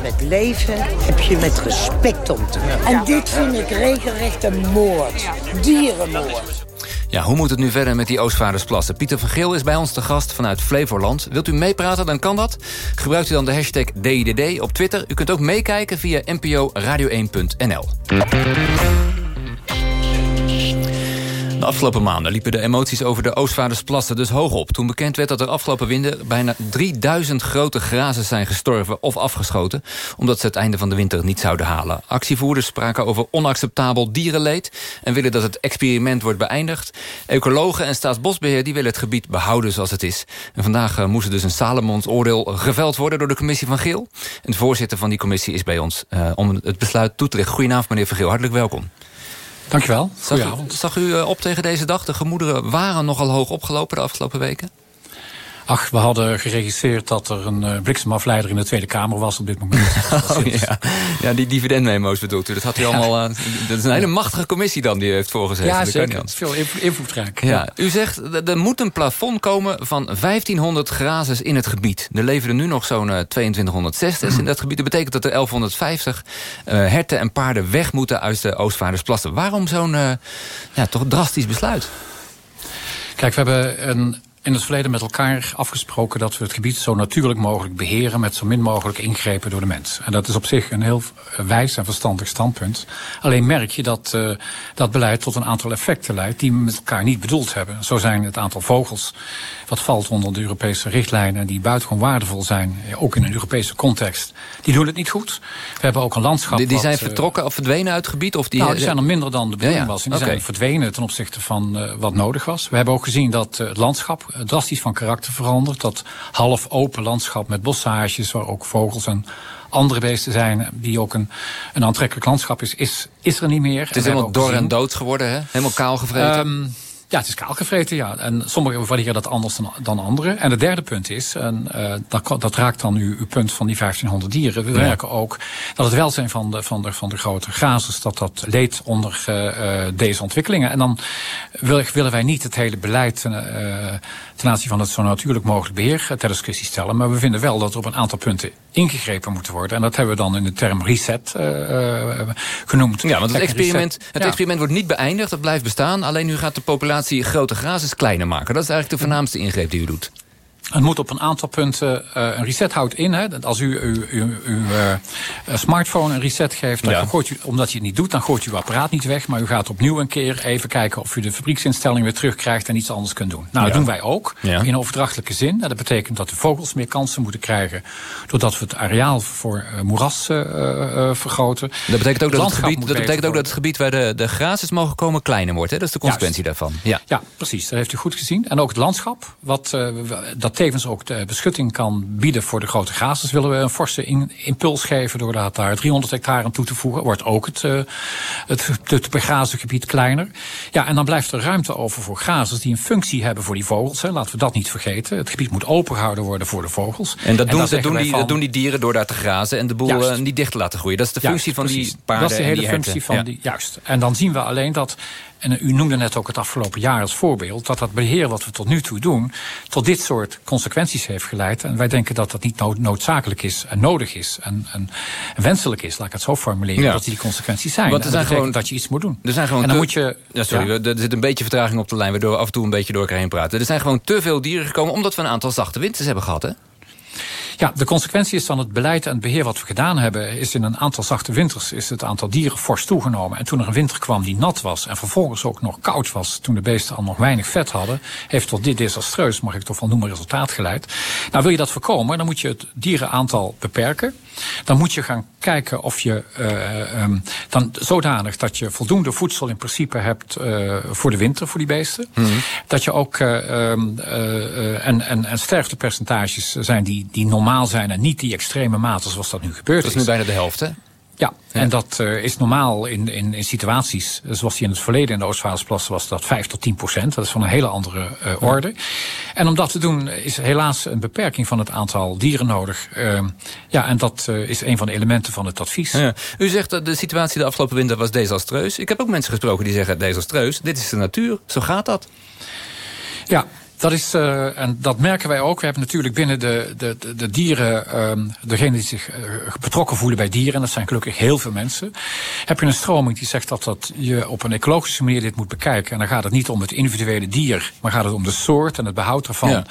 Met leven heb je met respect om te gaan. En dit vind ik regelrecht een moord. Dierenmoord. Ja, hoe moet het nu verder met die Oostvaardersplassen? Pieter van Geel is bij ons te gast vanuit Flevoland. Wilt u meepraten, dan kan dat. Gebruikt u dan de hashtag DIDD op Twitter. U kunt ook meekijken via nporadio1.nl. De afgelopen maanden liepen de emoties over de Oostvaardersplassen dus hoog op... toen bekend werd dat er afgelopen winter bijna 3000 grote grazers zijn gestorven of afgeschoten... omdat ze het einde van de winter niet zouden halen. Actievoerders spraken over onacceptabel dierenleed... en willen dat het experiment wordt beëindigd. Ecologen en Staatsbosbeheer die willen het gebied behouden zoals het is. En vandaag uh, moest er dus een Salomons oordeel geveld worden... door de commissie van Geel. En de voorzitter van die commissie is bij ons uh, om het besluit toe te leggen. Goedenavond, meneer van Geel. Hartelijk welkom. Dankjewel. Goedenavond. Zag, zag u uh, op tegen deze dag? De gemoederen waren nogal hoog opgelopen de afgelopen weken? Ach, we hadden geregistreerd dat er een uh, bliksemafleider in de Tweede Kamer was op dit moment. oh, ja. ja, die dividendmemo's bedoelt u. Dat had u allemaal. Uh, dat is een hele machtige commissie dan die u heeft voorgezet. Ja, zeker. Veel invloedrijk. Ja. ja. U zegt, er moet een plafond komen van 1500 grazers in het gebied. Er leven er nu nog zo'n uh, 2260 in dat gebied. Dat betekent dat er 1150 herten en paarden weg moeten uit de Oostvaardersplassen. Waarom zo'n ja, toch drastisch besluit? Kijk, we hebben een in het verleden met elkaar afgesproken dat we het gebied zo natuurlijk mogelijk beheren met zo min mogelijk ingrepen door de mens. En dat is op zich een heel wijs en verstandig standpunt. Alleen merk je dat uh, dat beleid tot een aantal effecten leidt die we met elkaar niet bedoeld hebben. Zo zijn het aantal vogels wat valt onder de Europese richtlijnen en die buitengewoon waardevol zijn, ook in een Europese context. Die doen het niet goed. We hebben ook een landschap. Die, die zijn wat, vertrokken of verdwenen uit het gebied? Of die, nou, die zijn er minder dan de bedoeling ja, ja. was. En die okay. zijn verdwenen ten opzichte van uh, wat nodig was. We hebben ook gezien dat uh, het landschap drastisch van karakter verandert. Dat half open landschap met bossages, waar ook vogels en andere beesten zijn... die ook een, een aantrekkelijk landschap is, is, is er niet meer. Het is helemaal dor en dood geworden, hè? Helemaal kaal gevreten. Um, Ja, het is kaalgevreten, ja. En sommigen waarderen dat anders dan, dan anderen. En het derde punt is, en uh, dat, dat, raakt dan uw, uw, punt van die 1500 dieren. We ja. merken ook dat het welzijn van de, van de, van de grote grazers, dat dat leed onder uh, deze ontwikkelingen. En dan willen wij niet het hele beleid ten aanzien van het zo natuurlijk mogelijk beheer ter discussie stellen. Maar we vinden wel dat er op een aantal punten ingegrepen moet worden. En dat hebben we dan in de term reset genoemd. Ja, want het experiment, het experiment wordt niet beëindigd, het blijft bestaan. Alleen nu gaat de populatie grote grazers kleiner maken. Dat is eigenlijk de voornaamste ingreep die u doet. Het moet op een aantal punten, uh, een reset houdt in. Hè, als u uw, uw, uw uh, smartphone een reset geeft, dan ja. gooit u, omdat je het niet doet, dan gooit u uw apparaat niet weg. Maar u gaat opnieuw een keer even kijken of u de fabrieksinstelling weer terugkrijgt en iets anders kunt doen. Nou, dat doen wij ook. Ja. In overdrachtelijke zin. Dat betekent dat de vogels meer kansen moeten krijgen. Doordat we het areaal voor uh, moeras vergroten. Dat betekent ook, dat het, gebied, dat, betekent ook dat het gebied waar de, de grazers mogen komen kleiner wordt. Hè? Dat is de consequentie Juist. daarvan. Ja. ja, precies. Dat heeft u goed gezien. En ook het landschap, wat, dat tevens ook de beschutting kan bieden voor de grote grazers... willen we een forse in, impuls geven door daar 300 hectare aan toe te voegen. Wordt ook het, uh, het, het begrazen gebied kleiner. Ja, en dan blijft er ruimte over voor grazers die een functie hebben voor die vogels. Hè. Laten we dat niet vergeten. Het gebied moet opengehouden worden voor de vogels. En dat, doen, en dat doen, die, van, dat doen die dieren door daar te grazen en de boel juist. niet dicht te laten groeien. Dat is de functie juist, van precies. die paarden Dat is de hele functie herten. van Ja. die... Juist. En dan zien we alleen dat... En u noemde net ook het afgelopen jaar als voorbeeld... dat dat beheer wat we tot nu toe doen... tot dit soort consequenties heeft geleid. En wij denken dat dat niet nood- noodzakelijk is en nodig is... en, en, en wenselijk is, laat ik het zo formuleren... Ja. dat die consequenties zijn. Want er zijn dat gewoon- dat je iets moet doen. Er zijn gewoon en dan te- moet je... Ja, sorry, Ja. er zit een beetje vertraging op de lijn... waardoor we af en toe een beetje door elkaar heen praten. Er zijn gewoon te veel dieren gekomen... omdat we een aantal zachte winters hebben gehad, hè? Ja, de consequentie is van het beleid en het beheer wat we gedaan hebben... is in een aantal zachte winters is het aantal dieren fors toegenomen. En toen er een winter kwam die nat was en vervolgens ook nog koud was... toen de beesten al nog weinig vet hadden... heeft tot dit desastreus, mag ik toch wel noemen, resultaat geleid. Nou, wil je dat voorkomen, dan moet je het dierenaantal beperken. Dan moet je gaan kijken of je uh, um, dan zodanig dat je voldoende voedsel in principe hebt uh, voor de winter voor die beesten. Dat je ook uh, en, en, en sterftepercentages zijn die, die normaal zijn en niet die extreme mate zoals dat nu gebeurd Dat is nu bijna de helft, hè? Ja, en dat uh, is normaal in, in, in situaties zoals die in het verleden in de Oostvaardersplassen was dat 5 tot 10 procent. Dat is van een hele andere uh, orde. En om dat te doen is helaas een beperking van het aantal dieren nodig. Uh, ja, en dat is een van de elementen van het advies. Ja. U zegt dat de situatie de afgelopen winter was desastreus. Ik heb ook mensen gesproken die zeggen desastreus. Dit is de natuur, zo gaat dat. Ja, dat is, uh, en dat merken wij ook. We hebben natuurlijk binnen de, de, de, dieren, um, degenen die zich uh, betrokken voelen bij dieren, en dat zijn gelukkig heel veel mensen, heb je een stroming die zegt dat, dat je op een ecologische manier dit moet bekijken. En dan gaat het niet om het individuele dier, maar gaat het om de soort en het behoud ervan. Ja.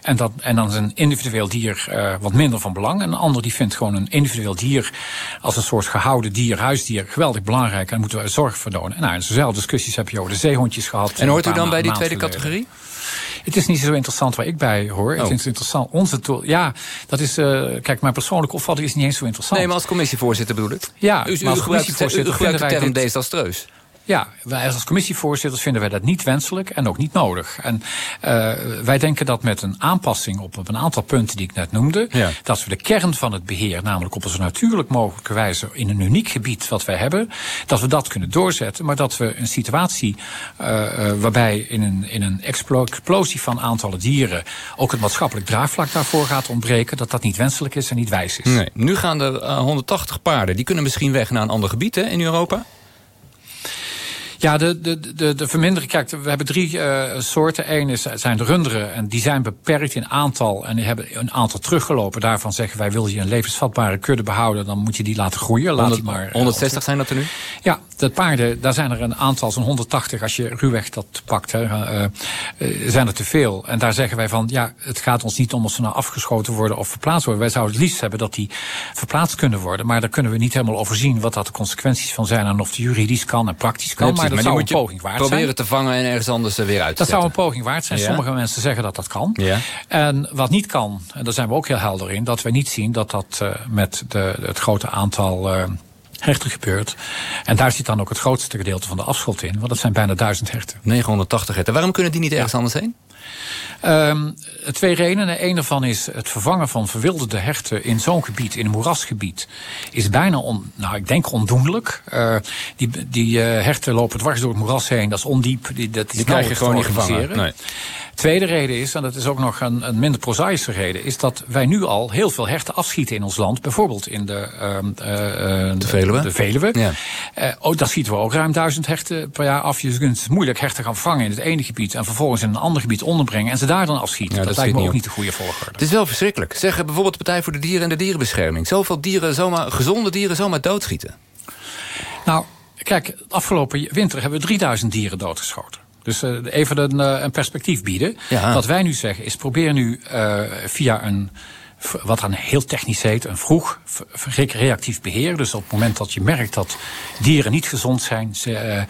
En, dat, en dan is een individueel dier uh, wat minder van belang. En een ander die vindt gewoon een individueel dier als een soort gehouden dier, huisdier, geweldig belangrijk. En daar moeten we zorg voor doen. En nou, in dezelfde discussies heb je over de zeehondjes gehad. En hoort u dan bij die tweede categorie? Het is niet zo interessant waar ik bij hoor. Oh. Het is interessant. Onze tool. Ja, dat is. Uh, kijk, mijn persoonlijke opvatting is niet eens zo interessant. Nee, maar als commissievoorzitter bedoel ik. Ja, u, u, maar als gebruikt, commissievoorzitter u gebruikt de term desastreus. Ja, wij als commissievoorzitters vinden wij dat niet wenselijk en ook niet nodig. En uh, wij denken dat met een aanpassing op, op een aantal punten die ik net noemde, Ja. dat we de kern van het beheer, namelijk op een zo natuurlijk mogelijke wijze in een uniek gebied wat wij hebben, dat we dat kunnen doorzetten, maar dat we een situatie uh, uh, waarbij in een, in een explo- explosie van aantallen dieren ook het maatschappelijk draagvlak daarvoor gaat ontbreken, dat dat niet wenselijk is en niet wijs is. Nee. Nu gaan er uh, 180 paarden. Die kunnen misschien weg naar een ander gebied hè, in Europa. Ja, de, de, de, de vermindering. Kijk, we hebben drie uh, soorten. Eén is, zijn de runderen. En die zijn beperkt in aantal. En die hebben een aantal teruggelopen. Daarvan zeggen wij, wil je een levensvatbare kudde behouden... dan moet je die laten groeien. Laat 100, die maar, uh, 160 zijn dat er nu? Ja, de paarden, daar zijn er een aantal, zo'n 180. Als je ruwweg dat pakt, hè, uh, zijn er te veel. En daar zeggen wij van, ja, het gaat ons niet om of ze nou afgeschoten worden of verplaatst worden. Wij zouden het liefst hebben dat die verplaatst kunnen worden. Maar daar kunnen we niet helemaal overzien wat dat de consequenties van zijn... en of het juridisch kan en praktisch kan. Nee, dat maar zou een poging waard proberen zijn. te vangen en ergens anders eh, weer uit te Dat zou een poging waard zijn. Ja. Sommige mensen zeggen dat dat kan. Ja. En wat niet kan, en daar zijn we ook heel helder in... dat we niet zien dat dat uh, met de, het grote aantal... Uh, herten gebeurt. En daar zit dan ook het grootste gedeelte van de afschot in. Want dat zijn bijna duizend herten. 980 herten. Waarom kunnen die niet ergens anders heen? Um, twee redenen. Een daarvan is het vervangen van verwilderde herten in zo'n gebied, in een moerasgebied, is bijna, on, nou ik denk ondoenlijk. Uh, die die uh, herten lopen dwars door het moeras heen, dat is ondiep. Die, dat is die krijg je gewoon niet gevangen. Nee. Tweede reden is, en dat is ook nog een, een minder prozaïsche reden, is dat wij nu al heel veel herten afschieten in ons land. Bijvoorbeeld in de, uh, de Veluwe. De Veluwe. Ja. Oh, daar schieten we ook ruim duizend herten per jaar af. Je kunt moeilijk herten gaan vangen in het ene gebied en vervolgens in een ander gebied onderbrengen en ze daar dan afschieten. Ja, dat, dat lijkt me ook niet de goede volgorde. Het is wel verschrikkelijk. Zeggen bijvoorbeeld de Partij voor de Dieren en de Dierenbescherming. Zoveel dieren zomaar, gezonde dieren zomaar doodschieten. Nou, kijk, afgelopen winter hebben we 3000 dieren doodgeschoten. Dus uh, even een, uh, een, perspectief bieden. Ja. Wat wij nu zeggen is probeer nu uh, via een wat dan heel technisch heet, een vroeg reactief beheer. Dus op het moment dat je merkt dat dieren niet gezond zijn, ze uh,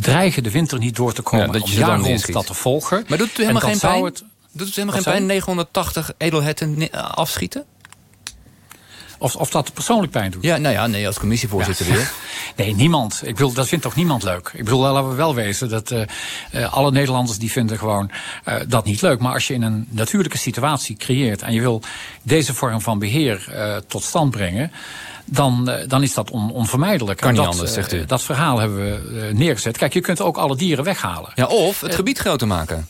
dreigen de winter niet door te komen, ja, dat om je jaar rond dat te volgen. Maar doet het helemaal geen pijn? Het, doet het helemaal geen pijn 980 edelherten afschieten? Of, of dat persoonlijk pijn doet. Ja, nou ja, nee, als commissievoorzitter ja. weer. Nee, niemand. Ik bedoel, dat vindt toch niemand leuk. Ik bedoel, laten we wel wezen dat uh, uh, alle Nederlanders die vinden gewoon uh, dat niet leuk. Maar als je in een natuurlijke situatie creëert en je wil deze vorm van beheer tot stand brengen dan, dan is dat on, onvermijdelijk. Kan niet dat, anders, zegt u. Dat verhaal hebben we neergezet. Kijk, je kunt ook alle dieren weghalen. Ja, of het gebied groter maken.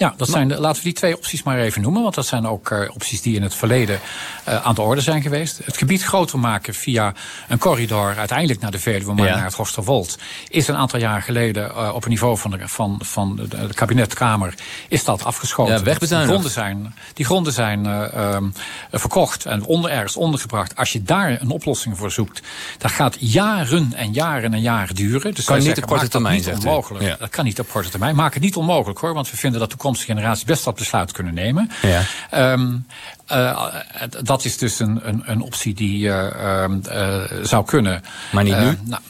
Ja, dat zijn de, laten we die twee opties maar even noemen. Want dat zijn ook uh, opties die in het verleden uh, aan de orde zijn geweest. Het gebied groter maken via een corridor uiteindelijk naar de Veluwe, maar ja. naar het Hosterwold. Is een aantal jaar geleden uh, op een niveau van de, van, van de, de kabinetkamer is dat afgeschoten. Ja, wegbezuinigd. Die gronden zijn, die gronden zijn um, verkocht en onder, ergens ondergebracht. Als je daar een oplossing voor zoekt, dat gaat jaren en jaren en jaren duren. Dus kan niet zeggen, op korte termijn, niet onmogelijk. Ja. Dat kan niet op korte termijn. Maak het niet onmogelijk hoor, want we vinden dat toekomstige generaties best dat besluit kunnen nemen. Ja. Um, uh, dat is dus een, een, een optie die uh, uh, zou kunnen. Maar niet nu? Nou,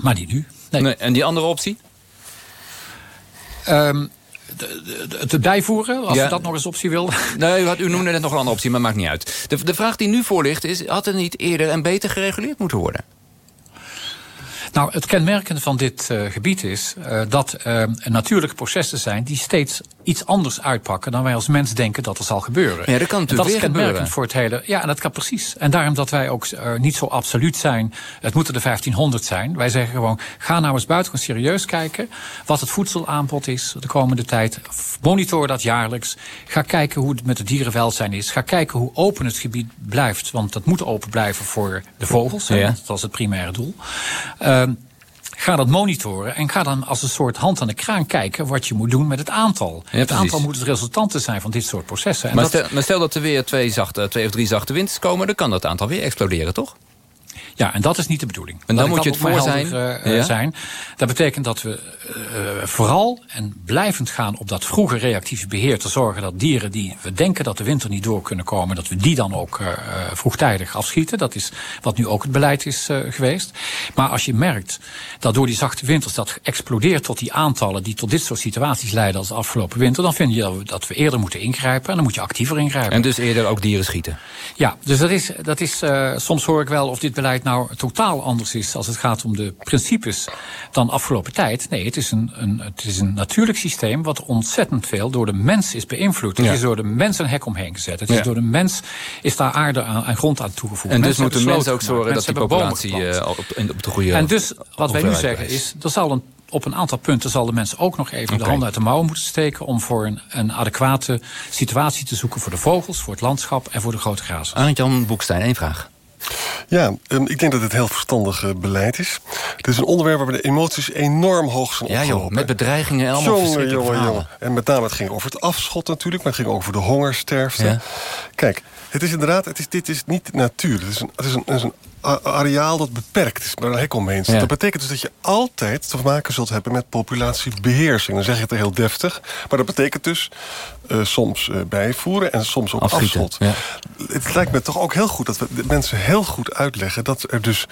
maar niet nu. Nee. nee. En die andere optie? Um, te bijvoeren, als ja. u dat nog eens optie wil. Nee, u, had, u noemde net nog een andere optie, maar maakt niet uit. De, de vraag die nu voor ligt is, had er niet eerder en beter gereguleerd moeten worden? Nou, het kenmerkende van dit uh, gebied is uh, dat uh, natuurlijke processen zijn die steeds iets anders uitpakken dan wij als mens denken dat er zal gebeuren. Ja, dat kan natuurlijk dat is kenmerkend gebeuren. voor het hele. Ja, en dat kan precies. En daarom dat wij ook niet zo absoluut zijn. Het moeten de 1500 zijn. Wij zeggen gewoon: ga nou eens buitengewoon serieus kijken wat het voedselaanbod is de komende tijd. Monitor dat jaarlijks. Ga kijken hoe het met het dierenwelzijn is. Ga kijken hoe open het gebied blijft, want dat moet open blijven voor de vogels. Ja. dat is het primaire doel. Uh, Ga dat monitoren en ga dan als een soort hand aan de kraan kijken wat je moet doen met het aantal. Ja, het aantal moet het resultanten zijn van dit soort processen. En Maar dat, stel, maar stel dat er weer twee, zachte, twee of drie zachte winters komen... dan kan dat aantal weer exploderen, toch? Ja, en dat is niet de bedoeling. En dan moet je het voor zijn. uh, Ja. zijn. Dat betekent dat we uh, vooral en blijvend gaan op dat vroege reactieve beheer... te zorgen dat dieren die we denken dat de winter niet door kunnen komen... dat we die dan ook uh, vroegtijdig afschieten. Dat is wat nu ook het beleid is geweest. Maar als je merkt dat door die zachte winters dat explodeert tot die aantallen... die tot dit soort situaties leiden als de afgelopen winter... dan vind je dat we, dat we eerder moeten ingrijpen en dan moet je actiever ingrijpen. En dus eerder ook dieren schieten. Ja, dus dat is, dat is soms hoor ik wel of dit beleid nou totaal anders is als het gaat om de principes dan afgelopen tijd. Nee, het is een, een, het is een natuurlijk systeem wat ontzettend veel door de mens is beïnvloed. Het Ja. is door de mens een hek omheen gezet. Het Ja. is door de mens is daar aarde aan, en grond aan toegevoegd. En dus moeten mensen ook zorgen dat die populatie uh, op, op de goede En dus wat wij nu zeggen is, er zal een, op een aantal punten zal de mensen ook nog even de handen uit de mouwen moeten steken om voor een, een adequate situatie te zoeken voor de vogels, voor het landschap en voor de grote grazen. Arend-Jan Boekstein, één vraag. Ja, um, ik denk dat het heel verstandig uh, beleid is. Het is een onderwerp waar de emoties enorm hoog zijn Ja opgelopen. joh, met bedreigingen en allemaal Jongen, jongen. En met name het ging over het afschot natuurlijk, maar het ging ook over de hongersterfte. Ja. Kijk, het is inderdaad, het is, dit is niet natuur. Het is een, het is een, het is een areaal dat beperkt is, waar een hek omheen. Ja. Dat betekent dus dat je altijd te maken zult hebben met populatiebeheersing. Dan zeg je het heel deftig, maar dat betekent dus uh, soms uh, bijvoeren en soms ook afschot. ja. Het lijkt me toch ook heel goed dat we mensen heel goed uitleggen... dat er dus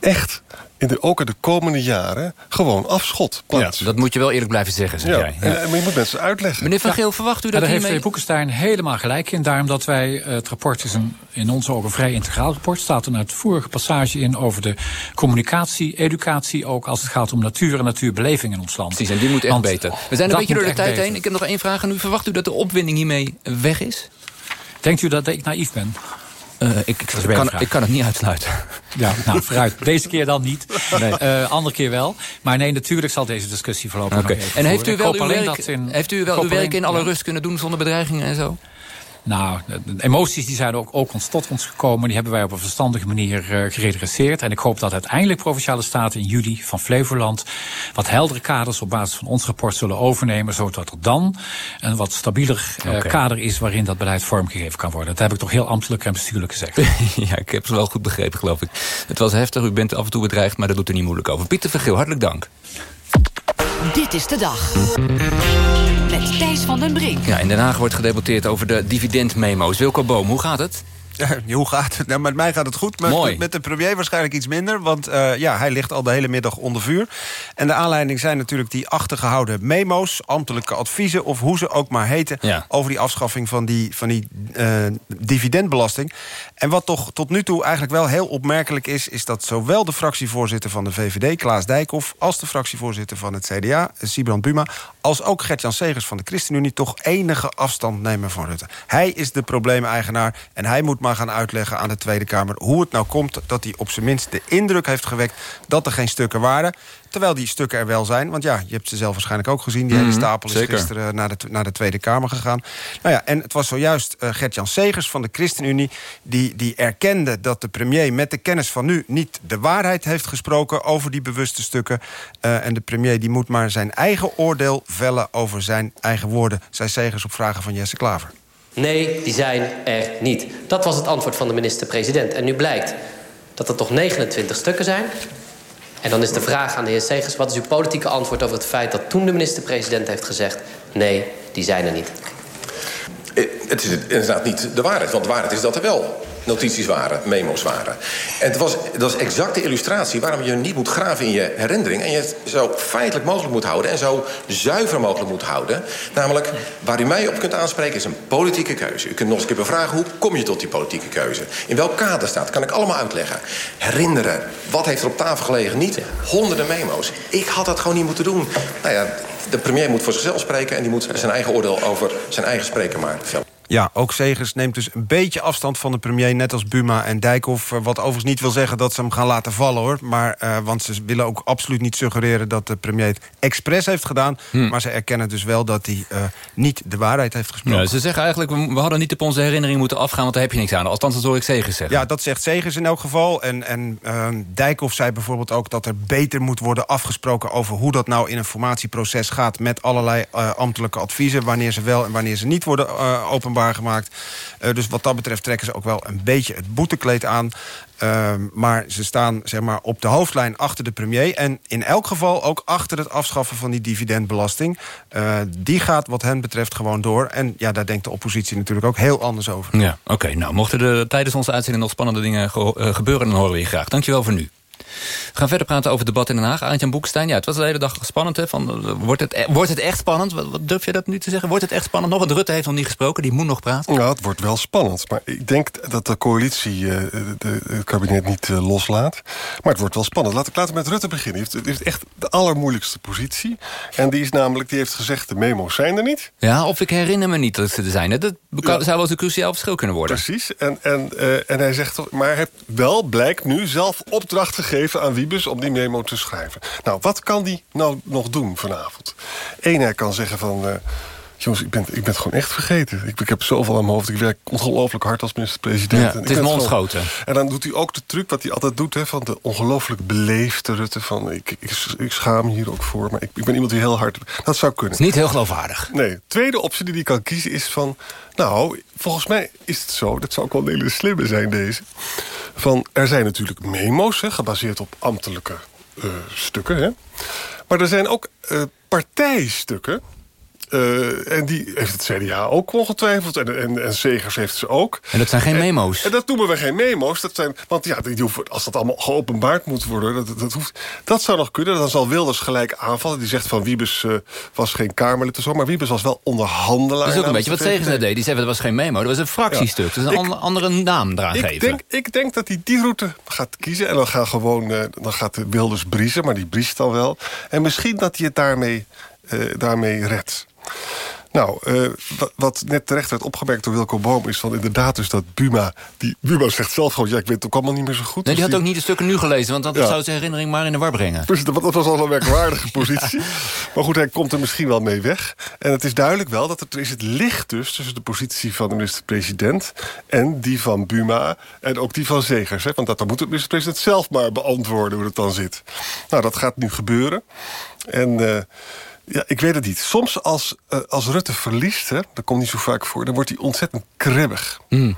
echt in de, ook in de komende jaren gewoon afschot plaats. Ja, dat moet je wel eerlijk blijven zeggen, zeg ja. jij. Ja. En, maar je moet mensen uitleggen. Meneer Van Geel, verwacht u dat ja, daar hiermee... heeft Boekenstein helemaal gelijk in. Daarom dat wij, eh, het rapport is een, in onze ogen vrij integraal rapport. staat een uitvoerige passage in over de communicatie, educatie... ook als het gaat om natuur en natuurbeleving in ons land. Precies, en die moet echt Want beter. We zijn een beetje door de tijd beter. heen. Ik heb nog één vraag aan u. Verwacht u dat de opwinding hiermee weg is? Denkt u dat ik naïef ben? Uh, ik, ik, kan, ik kan het niet uitsluiten. Ja, nou, vooruit. Deze keer dan niet. Nee. Eh, andere keer wel. Maar nee, natuurlijk zal deze discussie voorlopig nog even En heeft u wel uw werk, in- heeft u wel uw werk in alle ja. rust kunnen doen zonder bedreigingen en zo? Nou, de, emoties die zijn ook, ook ons tot ons gekomen. Die hebben wij op een verstandige manier eh, geredresseerd. En ik hoop dat uiteindelijk Provinciale Staten in juli van Flevoland... wat heldere kaders op basis van ons rapport zullen overnemen... zodat er dan een wat stabieler eh, kader is... waarin dat beleid vormgegeven kan worden. Dat heb ik toch heel ambtelijk en bestuurlijk gezegd. ja, ik heb het wel goed begrepen, geloof ik. Het was heftig, u bent af en toe bedreigd, maar dat doet er niet moeilijk over. Pieter Vergeel, hartelijk dank. Dit is de dag. Met Thijs van den Brink. Ja, in Den Haag wordt gedebatteerd over de dividendmemo's. Wilco Boom, hoe gaat het? Ja, hoe gaat het? Nou, met mij gaat het goed. Met, Mooi. met de premier waarschijnlijk iets minder. Want eh, ja, hij ligt al de hele middag onder vuur. En de aanleiding zijn natuurlijk die achtergehouden memo's... ambtelijke adviezen of hoe ze ook maar heten... Ja. over die afschaffing van die, van die eh, dividendbelasting. En wat toch tot nu toe eigenlijk wel heel opmerkelijk is... is dat zowel de fractievoorzitter van de VVD, Klaas Dijkhoff... als de fractievoorzitter van het CDA, Sibrand Buma... als ook Gert-Jan Segers van de ChristenUnie... toch enige afstand nemen van Rutte. Hij is de probleemeigenaar en hij moet maar gaan uitleggen aan de Tweede Kamer... hoe het nou komt dat hij op zijn minst de indruk heeft gewekt... dat er geen stukken waren... Terwijl die stukken er wel zijn. Want ja, je hebt ze zelf waarschijnlijk ook gezien. Die hele Mhm, stapel is zeker. gisteren naar de, naar de Tweede Kamer gegaan. Nou ja, en het was zojuist eh, Gert-Jan Segers van de ChristenUnie... Die, die erkende dat de premier met de kennis van nu... niet de waarheid heeft gesproken over die bewuste stukken. Eh, en de premier die moet maar zijn eigen oordeel vellen over zijn eigen woorden... zei Segers op vragen van Jesse Klaver. Nee, die zijn er niet. Dat was het antwoord van de minister-president. En nu blijkt dat er toch 29 stukken zijn. En dan is de vraag aan de heer Segers... wat is uw politieke antwoord over het feit dat toen de minister-president heeft gezegd... nee, die zijn er niet. Eh, Het is inderdaad niet de waarheid. Want de waarheid is dat er wel notities waren, memo's waren. En het was, dat is exact de illustratie waarom je niet moet graven in je herinnering... en je het zo feitelijk mogelijk moet houden... en zo zuiver mogelijk moet houden. Namelijk, waar u mij op kunt aanspreken is een politieke keuze. U kunt nog eens een keer bevragen, hoe kom je tot die politieke keuze? In welk kader staat, kan ik allemaal uitleggen. Herinneren, wat heeft er op tafel gelegen? Niet honderden memo's. Ik had dat gewoon niet moeten doen. Nou ja, de premier moet voor zichzelf spreken... en die moet zijn eigen oordeel over zijn eigen spreken maar. Ja, ook Segers neemt dus een beetje afstand van de premier... net als Buma en Dijkhoff. eh, Wat overigens niet wil zeggen dat ze hem gaan laten vallen, hoor. Maar, eh, want ze willen ook absoluut niet suggereren... dat de premier het expres heeft gedaan. Hm. Maar ze erkennen dus wel dat hij eh, niet de waarheid heeft gesproken. Ja, ze zeggen eigenlijk, we, we hadden niet op onze herinnering moeten afgaan... want daar heb je niks aan. Althans, dat hoor ik Segers zeggen. Ja, dat zegt Segers in elk geval. En, en eh, Dijkhoff zei bijvoorbeeld ook dat er beter moet worden afgesproken... over hoe dat nou in een formatieproces gaat... met allerlei ambtelijke adviezen. Wanneer ze wel en wanneer ze niet worden eh, Eh, dus wat dat betreft trekken ze ook wel een beetje het boetekleed aan. Ehm, maar ze staan zeg maar, op de hoofdlijn achter de premier. En in elk geval ook achter het afschaffen van die dividendbelasting. Eh, die gaat wat hen betreft gewoon door. En ja, daar denkt de oppositie natuurlijk ook heel anders over. Ja, oké. Nou, mochten er tijdens onze uitzending nog spannende dingen ge- eh, gebeuren... dan horen we je graag. Dankjewel voor nu. We gaan verder praten over het debat in Den Haag. Aantjan Boekstein, ja, het was de hele dag spannend. Hè? Van, eh, wordt, het, e- wordt het echt spannend? Wat, wat durf je dat nu te zeggen? Wordt het echt spannend? Nog, want Rutte heeft nog niet gesproken, die moet nog praten. Ja, het wordt wel spannend. Maar ik denk dat de coalitie eh, de, het kabinet niet eh, loslaat. Maar het wordt wel spannend. Laat ik laten met Rutte beginnen. Hij heeft, hij heeft echt de allermoeilijkste positie. En die is namelijk, die heeft gezegd, de memo's zijn er niet. Ja, of ik herinner me niet dat ze er zijn. hè. Dat zou wel eens een cruciaal verschil kunnen worden. Precies. En, en, en hij zegt maar hij heeft wel, blijkt nu, zelf opdracht gegeven aan Wiebes om die memo te schrijven. Nou, wat kan die nou nog doen vanavond? Eén, hij kan zeggen van. eh, Jongens, ik ben, ik ben het gewoon echt vergeten. Ik, ik heb zoveel aan mijn hoofd. Ik werk ongelooflijk hard als minister-president. Ja, het is ontschoten. En dan doet hij ook de truc wat hij altijd doet... Hè, van de ongelooflijk beleefde Rutte. Van, ik, ik, ik schaam me hier ook voor, maar ik, ik ben iemand die heel hard... Dat zou kunnen. Het is niet heel geloofwaardig. Nee, tweede optie die hij kan kiezen is van... nou, volgens mij is het zo, dat zou ook wel een hele slimme zijn deze... van er zijn natuurlijk memo's, hè, gebaseerd op ambtelijke eh, stukken... Hè, maar er zijn ook eh, partijstukken... Eh, en die heeft het CDA ook ongetwijfeld. En, en, en Segers heeft ze ook. En dat zijn geen memo's? En, dat noemen we geen memo's. Dat zijn, want ja, die hoeven, als dat allemaal geopenbaard moet worden... Dat, dat, hoeft, dat zou nog kunnen. Dan zal Wilders gelijk aanvallen. Die zegt van Wiebes uh, was geen Kamerlid of zo. Maar Wiebes was wel onderhandelaar. Dat is ook een beetje wat Segers net deed. Die zei dat was geen memo. Dat was een fractiestuk. Ja. Dus een ik, andere naam eraan ik geven. Denk, ik denk dat hij die route gaat kiezen. En dan, gaan gewoon, uh, dan gaat Wilders briezen. Maar die briest dan wel. En misschien dat hij het daarmee, daarmee redt. Nou, uh, wat net terecht werd opgemerkt door Wilco Boom... is van inderdaad dus dat Buma... Die, Buma zegt zelf gewoon, ja, ik weet het ook allemaal niet meer zo goed. Nee, die dus had ook niet de stukken nu gelezen... want dat ja. zou zijn herinnering maar in de war brengen. Dus dat, dat was al een merkwaardige positie. Maar goed, hij komt er misschien wel mee weg. En het is duidelijk wel dat er is het licht dus... tussen de positie van de minister-president... en die van Buma en ook die van Zegers. Hè? Want dat, dan moet de minister-president zelf maar beantwoorden hoe het dan zit. Nou, dat gaat nu gebeuren. En... Uh, ja, ik weet het niet. Soms als, uh, als Rutte verliest, hè, dat komt niet zo vaak voor... dan wordt hij ontzettend kribbig. Mm.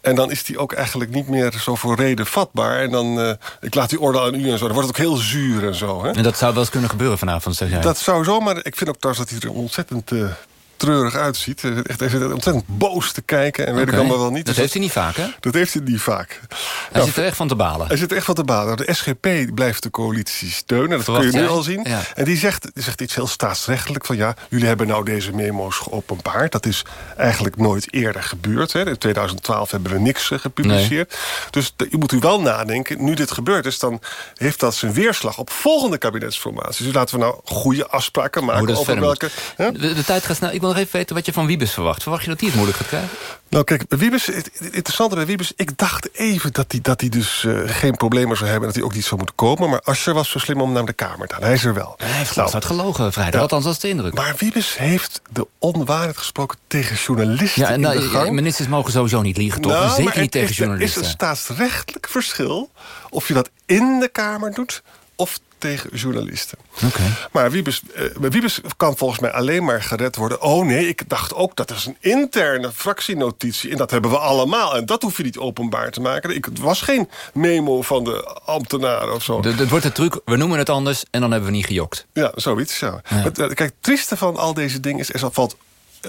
En dan is hij ook eigenlijk niet meer zo voor reden vatbaar. En dan, uh, ik laat die orde aan u en zo. Dan wordt het ook heel zuur en zo. Hè? En dat zou wel eens kunnen gebeuren vanavond, zeg jij? Dat zou zo, maar ik vind ook trouwens dat hij er ontzettend... Uh, treurig uitziet. Echt, hij zit ontzettend boos te kijken en okay. weet ik allemaal wel niet. Dat dus heeft hij niet vaak, hè? Dat heeft hij niet vaak. Hij nou, zit er echt van te balen. Hij zit er echt van te balen. De SGP blijft de coalitie steunen. Dat Verwacht kun je nu jij? al zien. Ja. En die zegt, die zegt iets heel staatsrechtelijk. Van ja, jullie hebben nou deze memo's geopenbaard. Dat is eigenlijk nooit eerder gebeurd. Hè. In 2012 hebben we niks uh, gepubliceerd. Nee. Dus je moet u wel nadenken. Nu dit gebeurd is, dan heeft dat zijn weerslag op volgende kabinetsformaties. Dus laten we nou goede afspraken maken over welke... De, tijd gaat snel. Ik wil nog even weten wat je van Wiebes verwacht. Verwacht je dat hij het moeilijk gaat krijgen? Nou kijk, Wiebes, het interessante bij Wiebes... ik dacht even dat hij, dat hij dus uh, geen problemen zou hebben... dat hij ook niet zou moeten komen. Maar Asscher was zo slim om naar de Kamer te gaan. Hij is er wel. Hij heeft nou, gelogen vrijdag, ja. althans als de indruk. Maar Wiebes heeft de onwaarheid gesproken tegen journalisten ja, en, in de gang. Ministers mogen sowieso niet liegen, toch? Nou, Zeker niet tegen is, journalisten. Er is een staatsrechtelijk verschil... of je dat in de Kamer doet of tegen journalisten. Okay. Maar Wiebes, uh, Wiebes kan volgens mij alleen maar gered worden. Oh nee, ik dacht ook dat is een interne fractienotitie. En dat hebben we allemaal. En dat hoef je niet openbaar te maken. Ik, het was geen memo van de ambtenaren of zo. Het wordt de truc, we noemen het anders en dan hebben we niet gejokt. Ja, zoiets. Ja. ja. Het, kijk, het trieste van al deze dingen is... er valt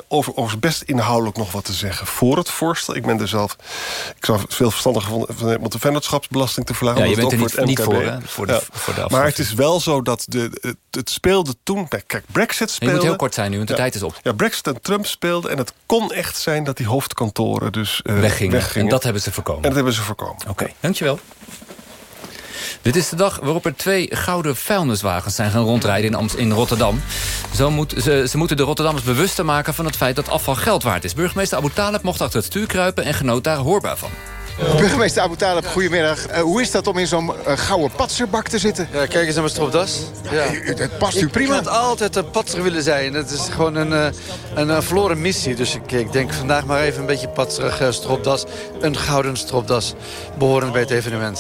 over, best inhoudelijk nog wat te zeggen voor het voorstel. Ik ben er zelf... Ik zou veel verstandiger van om de vennootschapsbelasting te verlagen. Ja, je bent er niet voor, niet voor, hè? Voor de, ja. voor de maar het is wel zo dat de, het, het speelde toen... Kijk, Brexit speelde... Je moet heel kort zijn nu, want de ja, tijd is op. Ja, Brexit en Trump speelden. En het kon echt zijn dat die hoofdkantoren dus uh, weggingen. weggingen. En dat hebben ze voorkomen. En dat hebben ze voorkomen. Oké, okay, dankjewel. Dit is de dag waarop er twee gouden vuilniswagens zijn gaan rondrijden in, Amst in Rotterdam. Zo moet, ze, ze, moeten de Rotterdammers bewuster maken van het feit dat afval geld waard is. Burgemeester Abu Talib mocht achter het stuur kruipen en genoot daar hoorbaar van. Burgemeester Abu Talib, goedemiddag. Uh, hoe is dat om in zo'n uh, gouden patserbak te zitten? Ja, kijk eens naar mijn stropdas. Ja. Het past u prima. Ik had altijd een patser willen zijn. Het is gewoon een, uh, een, een verloren missie. Dus ik, ik, denk vandaag maar even een beetje patserig stropdas. Een gouden stropdas, behorend bij het evenement.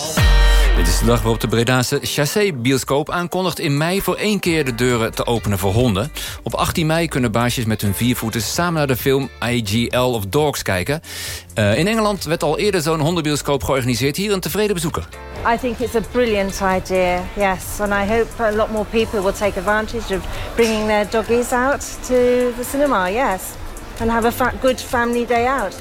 Dit is de dag waarop de Bredaanse Chassé-bioscoop aankondigt... in mei voor één keer de deuren te openen voor honden. Op 18 mei kunnen baasjes met hun viervoeters... samen naar de film IGL of Dogs kijken. Uh, in Engeland werd al eerder zo'n hondenbioscoop georganiseerd. Hier een tevreden bezoeker. I think it's a brilliant idea, yes. And I hope a lot more people will take advantage of bringing their doggies out to the cinema, yes. And have a good family day out.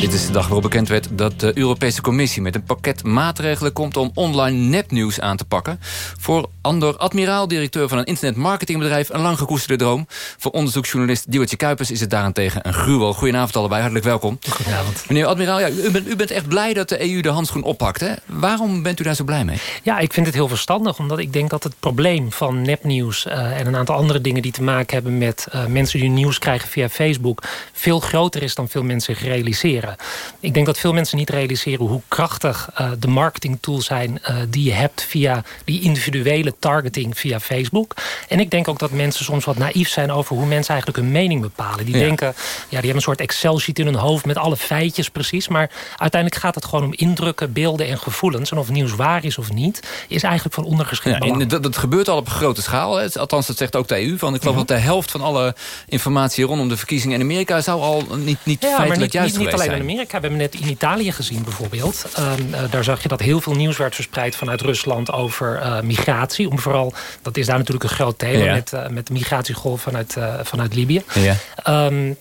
Dit is de dag waarop bekend werd dat de Europese Commissie... met een pakket maatregelen komt om online nepnieuws aan te pakken. Voor Andor Admiraal, directeur van een internetmarketingbedrijf... een lang gekoesterde droom. Voor onderzoeksjournalist Diewertje Kuipers is het daarentegen een gruwel. Goedenavond allebei, hartelijk welkom. Goedenavond. Meneer Admiraal, ja, u, bent, u bent echt blij dat de EU de handschoen oppakt. Hè? Waarom bent u daar zo blij mee? Ja, ik vind het heel verstandig. Omdat ik denk dat het probleem van nepnieuws... Uh, en een aantal andere dingen die te maken hebben met uh, mensen die nieuws krijgen via Facebook... veel groter is dan veel mensen zich Ik denk dat veel mensen niet realiseren hoe krachtig uh, de marketingtools zijn... Uh, die je hebt via die individuele targeting via Facebook. En ik denk ook dat mensen soms wat naïef zijn... over hoe mensen eigenlijk hun mening bepalen. Die ja. denken, ja, die hebben een soort Excel-sheet in hun hoofd... met alle feitjes precies. Maar uiteindelijk gaat het gewoon om indrukken, beelden en gevoelens. En of nieuws waar is of niet, is eigenlijk van ondergeschikt ja, belang. Dat, dat gebeurt al op grote schaal. Hè. Althans, dat zegt ook de EU. Van, ik geloof -hmm. dat de helft van alle informatie rondom de verkiezingen in Amerika... zou al niet, niet ja, feitelijk niet, juist niet, niet alleen zijn. In Amerika. We hebben net in Italië gezien bijvoorbeeld. Ehm, eh, daar zag je dat heel veel nieuws werd verspreid vanuit Rusland over uh, migratie. Om vooral, dat is daar natuurlijk een groot thema Ja. met, uh, met de migratiegolf vanuit, vanuit Libië. Ja. Um,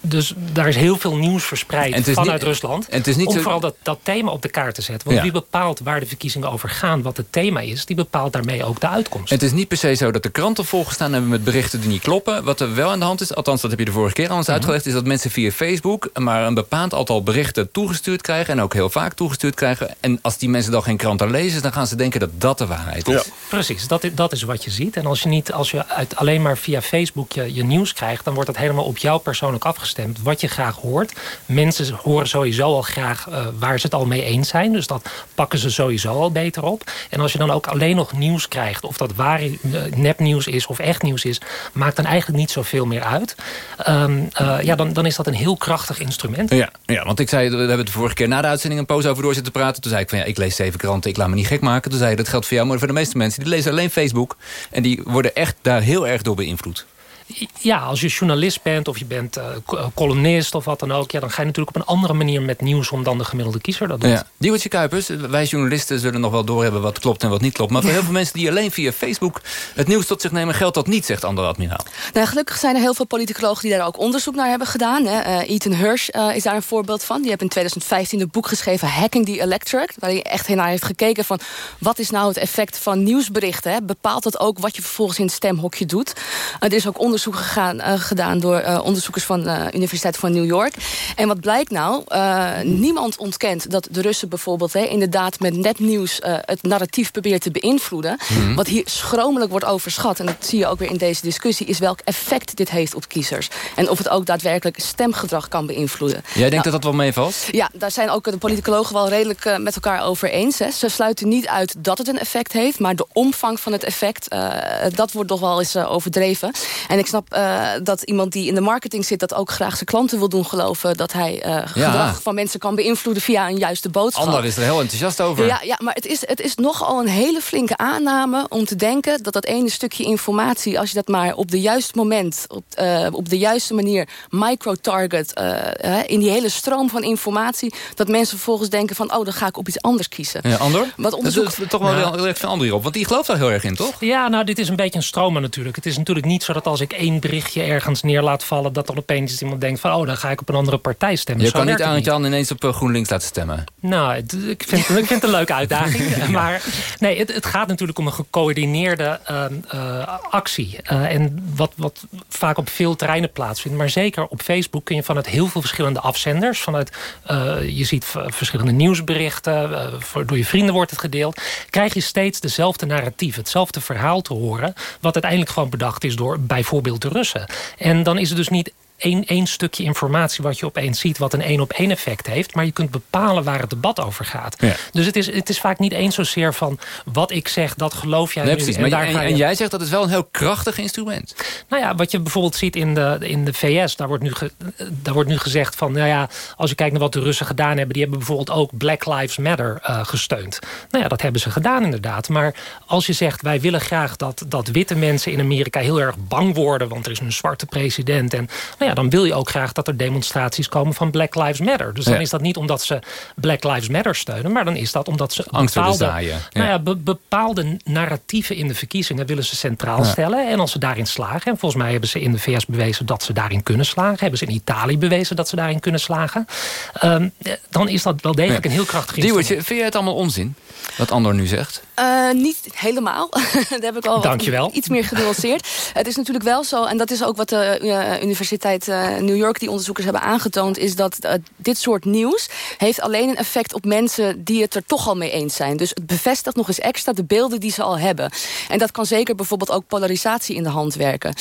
dus daar is heel veel nieuws verspreid vanuit niet, Rusland. En het is niet om zo... vooral dat, dat thema op de kaart te zetten. Want Ja. wie bepaalt waar de verkiezingen over gaan, wat het thema is, die bepaalt daarmee ook de uitkomst. Het is niet per se zo dat de kranten volgestaan hebben met berichten die niet kloppen. Wat er wel aan de hand is, althans dat heb je de vorige keer al eens Mhm. uitgelegd... is dat mensen via Facebook maar een bepaald aantal berichten toegestuurd krijgen... en ook heel vaak toegestuurd krijgen. En als die mensen dan geen kranten lezen... dan gaan ze denken dat dat de waarheid is. Precies, dat is, dat is wat je ziet. En als je, niet, als je uit, alleen maar via Facebook je, je nieuws krijgt... dan wordt dat helemaal op jou persoonlijk afgestemd. Wat je graag hoort. Mensen horen sowieso al graag uh, waar ze het al mee eens zijn. Dus dat pakken ze sowieso al beter op. En als je dan ook alleen nog nieuws krijgt... of dat waar uh, nepnieuws is of echt nieuws is... maakt dan eigenlijk niet zoveel meer uit. Um, uh, ja, dan, dan is dat een heel krachtig instrument. Ja, ja, want ik zei, we hebben het de vorige keer na de uitzending... een poos over door zitten praten. Toen zei ik van ja, ik lees zeven kranten, ik laat me niet gek maken. Toen zei je, dat geldt voor jou, maar voor de meeste mensen... die lezen alleen Facebook en die worden echt daar heel erg door beïnvloed. Ja, als je journalist bent of je bent uh, columnist of wat dan ook... Ja, dan ga je natuurlijk op een andere manier met nieuws om dan de gemiddelde kiezer dat doet. Ja. Diewertje Kuipers, wij journalisten zullen nog wel doorhebben wat klopt en wat niet klopt. Maar voor heel veel mensen die alleen via Facebook het nieuws tot zich nemen... geldt dat niet, zegt Ander Admiraal. Nou, gelukkig zijn er heel veel politicologen die daar ook onderzoek naar hebben gedaan. Hè. Uh, Ethan Hirsch uh, is daar een voorbeeld van. Die heeft in 2015 een boek geschreven, Hacking the Electorate... waar hij echt naar heeft gekeken van wat is nou het effect van nieuwsberichten. Hè? Bepaalt dat ook wat je vervolgens in het stemhokje doet? er is ook onderzoek gegaan, uh, gedaan door uh, onderzoekers van de Universiteit van New York. En wat blijkt nou? Niemand ontkent dat de Russen bijvoorbeeld hè, inderdaad met nepnieuws het narratief proberen te beïnvloeden. Mhm. Wat hier schromelijk wordt overschat, en dat zie je ook weer in deze discussie, is welk effect dit heeft op kiezers. En of het ook daadwerkelijk stemgedrag kan beïnvloeden. Jij denkt nou, dat dat wel meevalt? Ja, daar zijn ook de politicologen wel redelijk met elkaar over eens. Hè. Ze sluiten niet uit dat het een effect heeft, maar de omvang van het effect, dat wordt toch wel eens overdreven. En ik snap uh, dat iemand die in de marketing zit... dat ook graag zijn klanten wil doen geloven... dat hij uh, ja. gedrag van mensen kan beïnvloeden via een juiste boodschap. Ander is er heel enthousiast over. Ja, ja maar het is, het is nogal een hele flinke aanname om te denken... dat dat ene stukje informatie, als je dat maar op de juiste moment... op, uh, op de juiste manier micro-target... in die hele stroom van informatie... dat mensen vervolgens denken van... oh, dan ga ik op iets anders kiezen. Ja, Andor? Wat onderzoek... Dat is toch wel nou, heel erg van Andor op, want die gelooft daar heel erg in, toch? Ja, nou, dit is een beetje een stromer natuurlijk. Het is natuurlijk niet zo dat als ik één berichtje ergens neer laat vallen... dat dan opeens iemand denkt van... oh, dan ga ik op een andere partij stemmen. Je Zo kan niet aan Jan ineens op uh, GroenLinks laten stemmen. Nou, het, ik, vind, ik vind het een leuke uitdaging. Maar nee, het, het, gaat natuurlijk om een gecoördineerde uh, uh, actie. en wat, wat vaak op veel terreinen plaatsvindt. Maar zeker op Facebook kun je vanuit heel veel verschillende afzenders... vanuit, je ziet verschillende nieuwsberichten... voor, door je vrienden wordt het gedeeld... krijg je steeds dezelfde narratief, hetzelfde verhaal te horen... wat uiteindelijk gewoon bedacht is door bijvoorbeeld de Russen. En dan is het dus niet één, één stukje informatie wat je opeens ziet... wat een één-op-één effect heeft. Maar je kunt bepalen waar het debat over gaat. Ja. Dus het is, het is vaak niet eens zozeer van... wat ik zeg, dat geloof jij nee, nu. En, daar je... en jij zegt dat is wel een heel krachtig instrument. Nou ja, wat je bijvoorbeeld ziet in de, in de VS... Daar wordt, nu ge, daar wordt nu gezegd van... nou ja, als je kijkt naar wat de Russen gedaan hebben... die hebben bijvoorbeeld ook Black Lives Matter uh, gesteund. Nou ja, dat hebben ze gedaan inderdaad. Maar als je zegt, wij willen graag dat, dat witte mensen in Amerika... heel erg bang worden, want er is een zwarte president... en nou ja, dan wil je ook graag dat er demonstraties komen van Black Lives Matter. Dus dan Ja. is dat niet omdat ze Black Lives Matter steunen... maar dan is dat omdat ze Angst bepaalde, zaaien. Nou Ja. ja, be- bepaalde narratieven in de verkiezingen willen ze centraal stellen. En als ze daarin slagen... en volgens mij hebben ze in de VS bewezen dat ze daarin kunnen slagen... hebben ze in Italië bewezen dat ze daarin kunnen slagen... ehm, dan is dat wel degelijk een heel krachtig Diewertje, instrument. vind jij het allemaal onzin? Wat Andor nu zegt? Uh, niet helemaal. Daar heb ik al wat- Dankjewel. iets meer genuanceerd. het is natuurlijk wel zo, en dat is ook wat de eh, Universiteit eh, New York... die onderzoekers hebben aangetoond... is dat eh, dit soort nieuws heeft alleen een effect op mensen... die het er toch al mee eens zijn. Dus het bevestigt nog eens extra de beelden die ze al hebben. En dat kan zeker bijvoorbeeld ook polarisatie in de hand werken.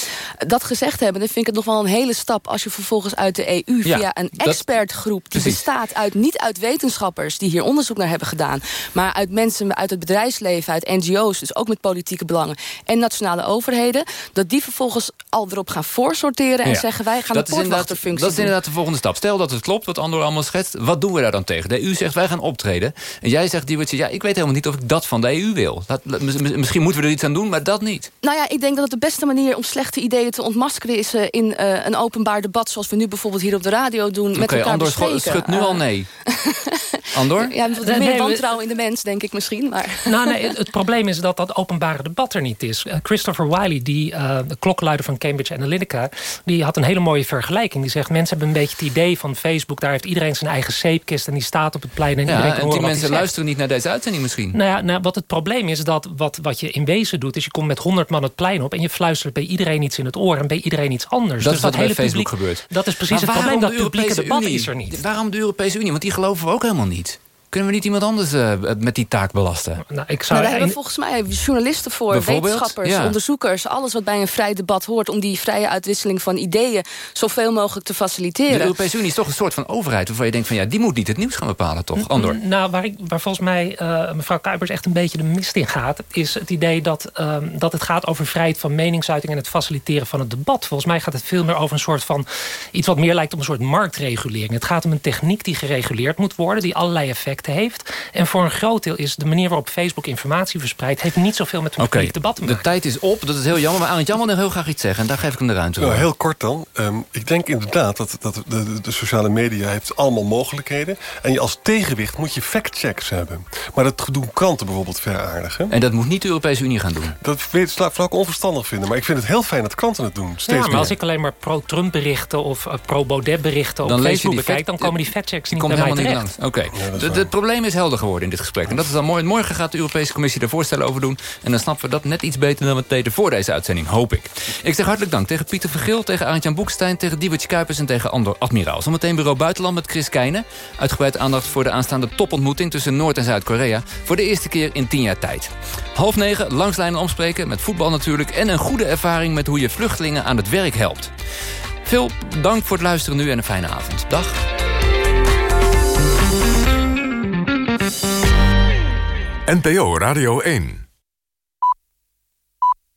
Dat gezegd hebben, dan vind ik het nog wel een hele stap... als je vervolgens uit de EU Ja, via een dat- expertgroep... die Precies. bestaat uit, niet uit wetenschappers... die hier onderzoek naar hebben gedaan... maar uit mensen uit het bedrijfsleven, uit NGO's... dus ook met politieke belangen en nationale overheden... dat die vervolgens al erop gaan voorsorteren en Ja. zeggen... wij gaan dat de is inderdaad, poortwachterfunctie dat is inderdaad de volgende stap. Stel dat het klopt wat Andor allemaal schetst. Wat doen we daar dan tegen? De EU zegt wij gaan optreden. En jij zegt, Diewertje, ja, ik weet helemaal niet of ik dat van de EU wil. Dat, misschien moeten we er iets aan doen, maar dat niet. Nou ja, ik denk dat het de beste manier om slechte ideeën te ontmaskeren... is eh, in eh, een openbaar debat zoals we nu bijvoorbeeld hier op de radio doen... met Oké, elkaar Andor bespreken. schu- schudt nu Eh, al nee. Andor? Ja, meer wantrouwen in de mens, denk ik misschien. Maar... Nou, nee, het, het probleem is dat dat openbare debat er niet is. Eh, Christopher Wiley, die, eh, de klokkenluider van Cambridge Analytica... die had een hele mooie vergelijking. Die zegt, mensen hebben een beetje het idee van Facebook... daar heeft iedereen zijn eigen zeepkist en die staat op het plein... en iedereen Ja, kan en horen die mensen luisteren niet naar deze uitzending misschien. Nou ja, nou, wat het probleem is, dat wat, wat je in wezen doet... is je komt met honderd man het plein op... en je fluistert bij iedereen iets in het oor en bij iedereen iets anders. Dat dus is wat bij hele Facebook publiek, gebeurt. Dat is precies Maar het probleem, waarom dat de publieke Europese debat Unie? is er niet. Waarom de Europese Unie? Want die geloven we ook helemaal niet. Kunnen we niet iemand anders eh, met die taak belasten? Nou, ik Maar daar hebben we volgens mij journalisten voor, wetenschappers, Ja. onderzoekers... alles wat bij een vrij debat hoort... om die vrije uitwisseling van ideeën zoveel mogelijk te faciliteren. De Europese Unie is toch een soort van overheid... waarvan je denkt van ja, die moet niet het nieuws gaan bepalen, toch? Andor? Nou, waar, ik, waar volgens mij eh, mevrouw Kuipers echt een beetje de mist in gaat... is het idee dat, ehm, dat het gaat over vrijheid van meningsuiting... en het faciliteren van het debat. Volgens mij gaat het veel meer over een soort van... iets wat meer lijkt op een soort marktregulering. Het gaat om een techniek die gereguleerd moet worden... die allerlei effecten heeft. En voor een groot deel is de manier waarop Facebook informatie verspreidt... heeft niet zoveel met een publiek debat te maken. de tijd is op. Dat is heel jammer. Maar Arend Jan wil nog heel graag iets zeggen. En daar geef ik hem de ruimte Nou, voor. heel kort dan. Ehm, ik denk inderdaad dat, dat de, de, de sociale media heeft allemaal mogelijkheden. En je als tegenwicht moet je factchecks hebben. Maar dat doen kranten bijvoorbeeld ver aardig. Hè? En dat moet niet de Europese Unie gaan doen. Dat zou ik onverstandig vinden. Maar ik vind het heel fijn dat kranten het doen. Steeds Ja, maar meer. als ik alleen maar pro-Trump berichten of eh, pro-Baudet berichten op Dan Facebook bekijk... dan komen die factchecks niet komt bij mij helemaal niet terecht. Oké. De- de- Het probleem is helder geworden in dit gesprek. En dat is dan mooi. Morgen gaat de Europese Commissie daar voorstellen over doen. En dan snappen we dat net iets beter dan we het deden voor deze uitzending, hoop ik. Ik zeg hartelijk dank tegen Pieter Vergil, tegen Arend-Jan Boekstein... tegen Diewertje Kuipers en tegen Andor Admiraal. Zometeen Bureau Buitenland met Chris Keijnen. Uitgebreid aandacht voor de aanstaande topontmoeting... tussen Noord- en Zuid-Korea. Voor de eerste keer in tien jaar tijd. Half negen, langslijnen omspreken, met voetbal natuurlijk... en een goede ervaring met hoe je vluchtelingen aan het werk helpt. Veel dank voor het luisteren nu en een fijne avond. Dag. NPO Radio 1.